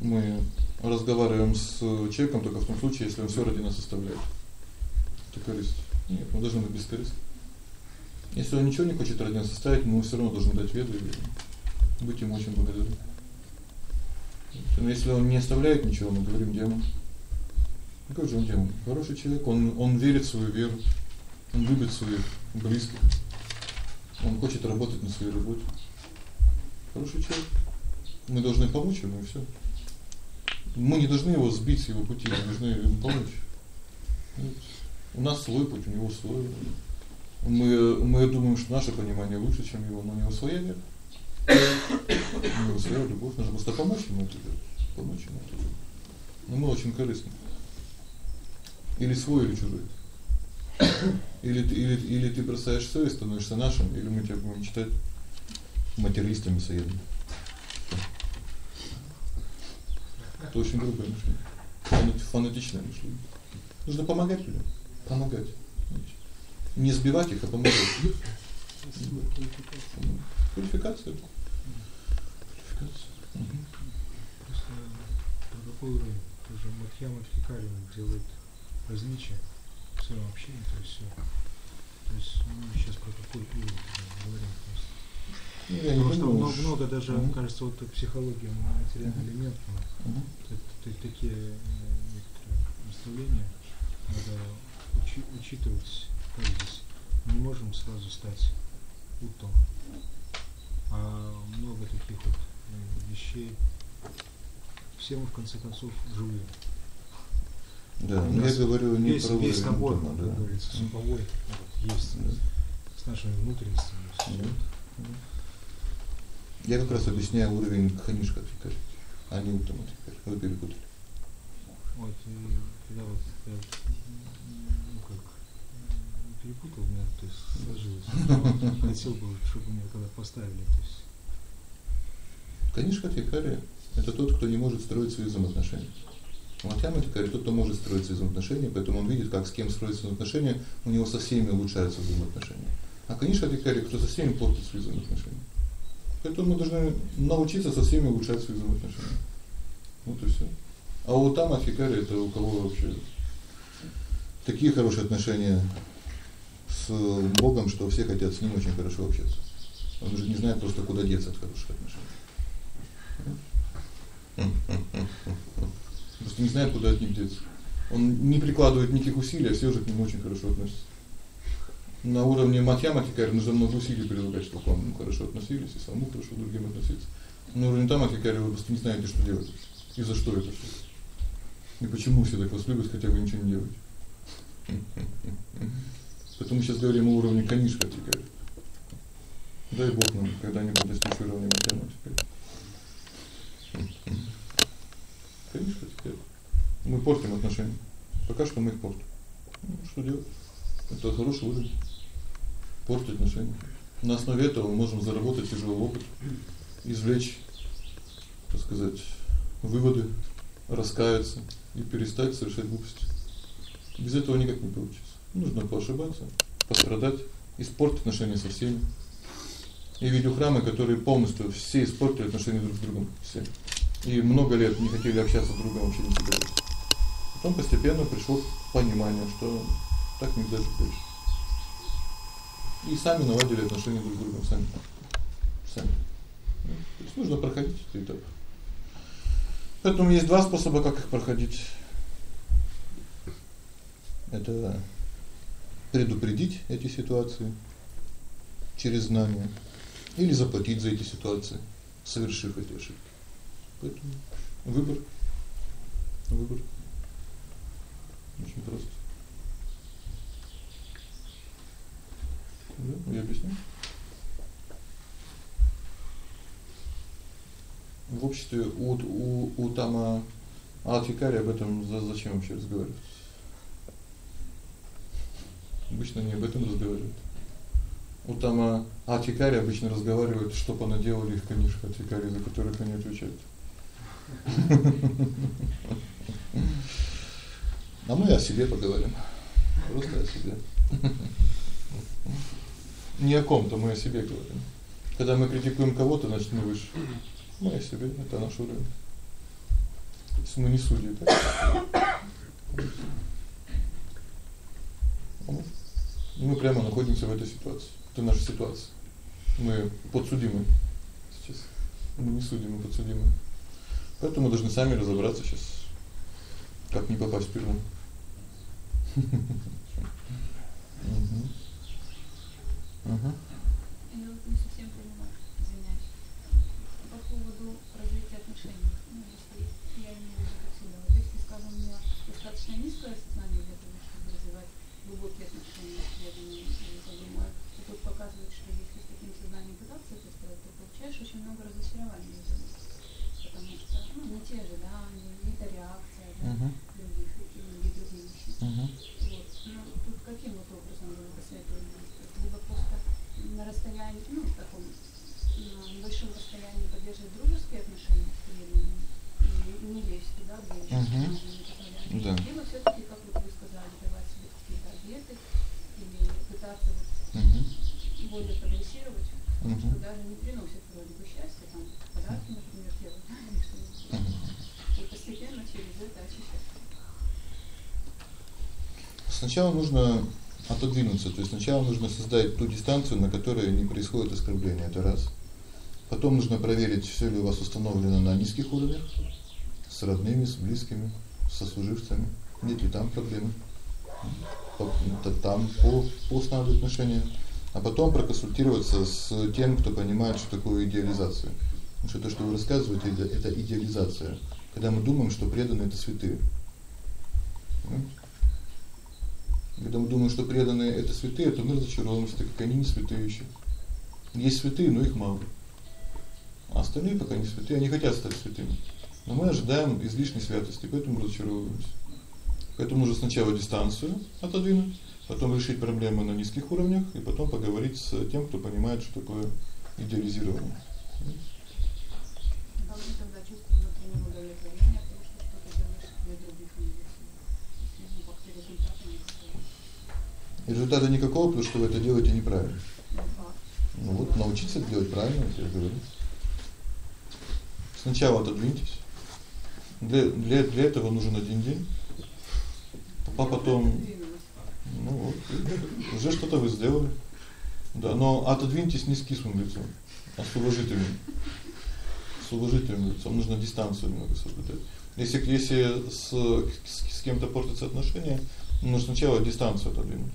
Мы разговариваем с человеком только в том случае, если он всё ради нас оставляет. Это корысть. Нет, мы должны быть бескорыстны. Если он ничего не хочет ради нас оставить, мы всё равно должны дать веду и быть ему очень благодарны. Но если он не оставляет ничего, мы говорим. Ну как же он демон? Хороший человек, он он верит в свою веру. Он любит своих близких. Он хочет работать на своей работе. Хороший человек. Мы должны помочь ему и всё. Мы не должны его сбить с его пути, мы должны ему помочь. У нас свой путь, у него свой. Мы мы думаем, что наше понимание лучше, чем его, но у него своя вера. У него своя любовь, нужно просто помочь ему. Помочь ему. Но мы очень корыстны. Или свой, или чужой. Или ты или или ты бросаешь всё и становишься нашим, или мы тебя будем читать материалистами соединены. Это очень грубое мышление. Фанати фанатичное мышление. Нужно помогать людям, помогать. Не сбивать их, а помогать. Квалификация. Квалификация. Угу. Просто про какой уровень? Тоже Мадхьяма Тхикари делает различия в своем общении, то есть всё. То есть мы сейчас про какой уровень говорим просто. Ну, я не Потому что думаю, много, уж. много даже, Мгм. кажется, вот психология материальный Мгм. элемент, ну, это такие э, некоторые наставления надо учи, учитывать, как здесь. Мы не можем сразу стать уттом. А много таких вот э, вещей. Все мы в конце концов живые. Да, У но я говорю не весь, про весь набор, дома, как да. говорится, суповой вот, есть Да. с нашими внутренностями. Да. Я как раз объясняю уровень кханишка фикарь, а не уттама фикарь. Вы перепутали. Вот, и когда вот я, ну как, перепутал, у меня то есть сложилось. Хотел бы, чтобы меня когда поставили, то есть Конечно, Хикари это тот, кто не может строить свои взаимоотношения. Матьяма Хикари тот, кто может строить свои взаимоотношения, поэтому он видит, как с кем строить взаимоотношения, у него со всеми улучшаются взаимоотношения. А конечно, Хикари, кто со всеми портит свои взаимоотношения. Поэтому мы должны научиться со всеми улучшать свои взаимоотношения. Вот и всё. А у Тама Хикари это у кого вообще такие хорошие отношения с Богом, что все хотят с ним очень хорошо общаться. Он уже не знает просто куда деться от хороших отношений. Просто не знает, куда от них деться. Он не прикладывает никаких усилий, а все уже к нему очень хорошо относятся. На уровне Матьяма Хикари нужно много усилий прилагать, чтобы к вам хорошо относились и самому хорошо другим относиться. На уровне Тама Хикари вы просто не знаете, что делать. И за что это всё. И почему все так вас любят, хотя вы ничего не делаете. Поэтому сейчас говорим о уровне Канишка теперь. Дай Бог нам когда-нибудь достичь уровня математики. Канишка теперь. Мы портим отношения. Пока что мы их портим. Ну, что делать? Это хороший уровень. Портить отношения. На основе этого мы можем заработать тяжелый опыт, извлечь, так сказать, выводы, раскаяться и перестать совершать глупости. Без этого никак не получится. Нужно поошибаться, пострадать, испортить отношения со всеми. Я видел храмы, которые полностью все испортили отношения друг с другом, все. И много лет не хотели общаться с другом, вообще не. Потом постепенно пришло понимание, что так нельзя жить дальше. И сами наладили отношения друг с другом сами. Сами. Ну, то есть нужно проходить эти этапы. Поэтому есть два способа, как их проходить. Это предупредить эти ситуации через знание или заплатить за эти ситуации, совершив эти ошибки. Поэтому выбор выбор очень просто. Да, я объясню. В обществе у у у Тама Алтикари об этом зачем вообще разговаривать? Обычно не об этом разговаривают. У Тама Алтикари обычно разговаривают, что понаделали их книжка Алтикари, за которых они отвечают. А мы о себе поговорим. Просто о себе. Не о ком-то, мы о себе говорим. Когда мы критикуем кого-то, значит, мы выше. Мы о себе, это наш уровень. Мы не судьи, так. Мы прямо находимся в этой ситуации. Это наша ситуация. Мы подсудимы сейчас. Мы не судимы, подсудимы. Поэтому мы должны сами разобраться сейчас, как не попасть в тюрьму. Угу. Угу. Я вот не совсем понимаю, извиняюсь. По поводу развития отношений. Ну, если я имею в виду отсюда. Вот если, скажем, у меня достаточно низкое сознание для того, чтобы развивать глубокие отношения с преданными, я думаю, и тут показывает, что если с таким сознанием пытаться это сделать, то получаешь очень много разочарований из этого. Потому что, ну, не те же, да, не, не та реакция, да, других и многие другие вещи. Угу. Вот. Ну, тут каким вот образом вы посоветуете? Либо просто на расстоянии, ну, в таком на небольшом расстоянии поддерживать дружеские отношения с преданными и не лезть туда, где еще не. Да. Либо все-таки, как вот вы сказали, давать себе какие-то обеты или пытаться вот Угу. более прогрессировать, что Угу. даже не приносит вроде бы счастья, там, подарки, например, делать, или что-нибудь. Угу. И постепенно через это очищать. Сначала нужно отодвинуться, то есть сначала нужно создать ту дистанцию, на которой не происходит оскорбления, это раз. Потом нужно проверить, всё ли у вас установлено на низких уровнях, с родными, с близкими, со служивцами, нет ли там проблемы. По- то там по по устанавливать отношения, а потом проконсультироваться с тем, кто понимает, что такое идеализация. Потому что то, что вы рассказываете, это, это идеализация. Когда мы думаем, что преданные это святые. Когда мы думаем, что преданные это святые, то мы разочаровываемся, так как они не святые ещё. Есть святые, но их мало. А остальные пока не святые, они хотят стать святыми. Но мы ожидаем излишней святости, поэтому разочаровываемся. Поэтому нужно сначала дистанцию отодвинуть, потом решить проблемы на низких уровнях и потом поговорить с тем, кто понимает, что такое идеализирование. должны результата никакого, потому что вы это делаете неправильно. Ну, вот научиться делать правильно, я говорю. Сначала отодвиньтесь. Для для для этого нужен один день. А потом ну вот, уже что-то вы сделали. Да, но отодвиньтесь не с кислым лицом, а с уважительным. С уважительным лицом нужно дистанцию немного соблюдать. Если если с с, с кем-то портятся отношения, нужно сначала дистанцию отодвинуть,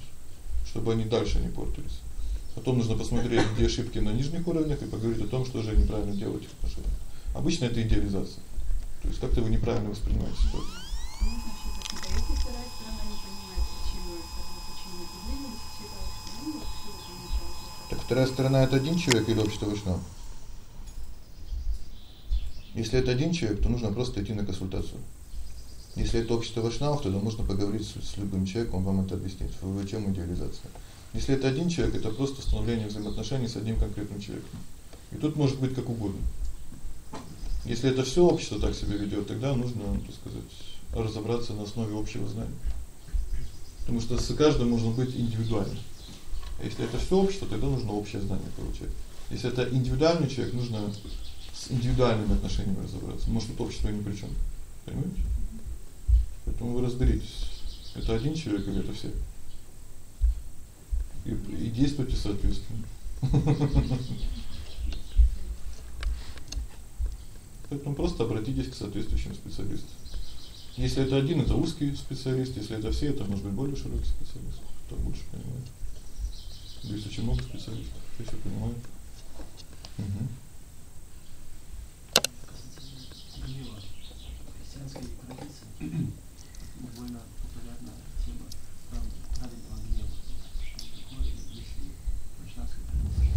чтобы они дальше не портились. Потом нужно посмотреть, где ошибки на нижних уровнях и поговорить о том, что же неправильно делать в отношениях. Обычно это идеализация. То есть как-то вы неправильно воспринимаете ситуацию. Так вторая сторона это один человек или общество вайшнав? Если это один человек, то нужно просто идти на консультацию. Если это общество вайшнавов, тогда можно поговорить с, с любым человеком, он вам это объяснит. В чем идеализация? Если это один человек, это просто установление взаимоотношений с одним конкретным человеком. И тут может быть как угодно. Если это всё общество так себя ведёт, тогда нужно, так сказать, разобраться на основе общего знания. Потому что с каждым можно быть индивидуально. А если это всё общество, тогда нужно общее знание получать. Если это индивидуальный человек, нужно с индивидуальными отношениями разобраться. Может, тут общество ни при чём. Понимаете? Поэтому вы разберитесь. Это один человек или это все? И и действуйте соответственно. Поэтому просто обратитесь к соответствующим специалистам. Если это один, это узкий специалист, если это все, это может быть более широкий специалист, кто больше понимает. Здесь очень много специалистов, все всё понимают. Угу. Христианской традиции довольно популярна тема прав- праведного гнева. Что такое, если в христианской традиции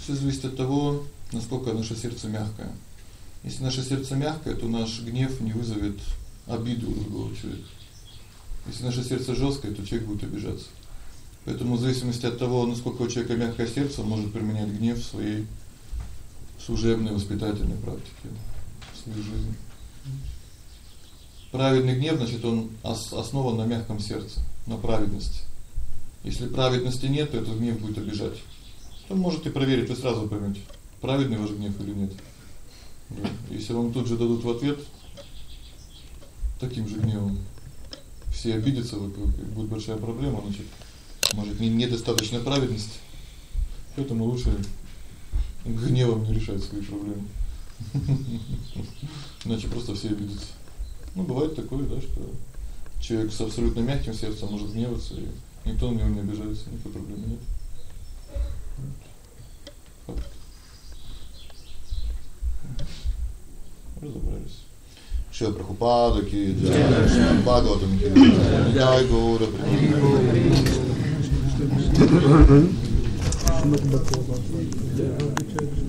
Всё зависит от того, насколько наше сердце мягкое. Если наше сердце мягкое, то наш гнев не вызовет обиду у другого человека. Если наше сердце жёсткое, то человек будет обижаться. Поэтому в зависимости от того, насколько у человека мягкое сердце, он может применять гнев в своей служебной воспитательной практике в своей жизни. Праведный гнев, значит, он ос основан на мягком сердце, на праведности. Если праведности нет, то этот гнев будет обижать. То можете проверить, вы сразу поймёте, праведный ваш гнев или нет. Да. Если вам тут же дадут в ответ таким же гневом, все обидятся, вот будет большая проблема, значит, может, не недостаточно праведности. Поэтому лучше гневом не решать свои проблемы. Иначе просто все обидятся. Ну, бывает такое, да, что человек с абсолютно мягким сердцем может гневаться, и никто на него не обижается, никакой проблемы нет. Факт. Разобрались. Шила Прабхупада ки джай, Шримад Бхагаватам ки джай, Гаура Прабхупада. good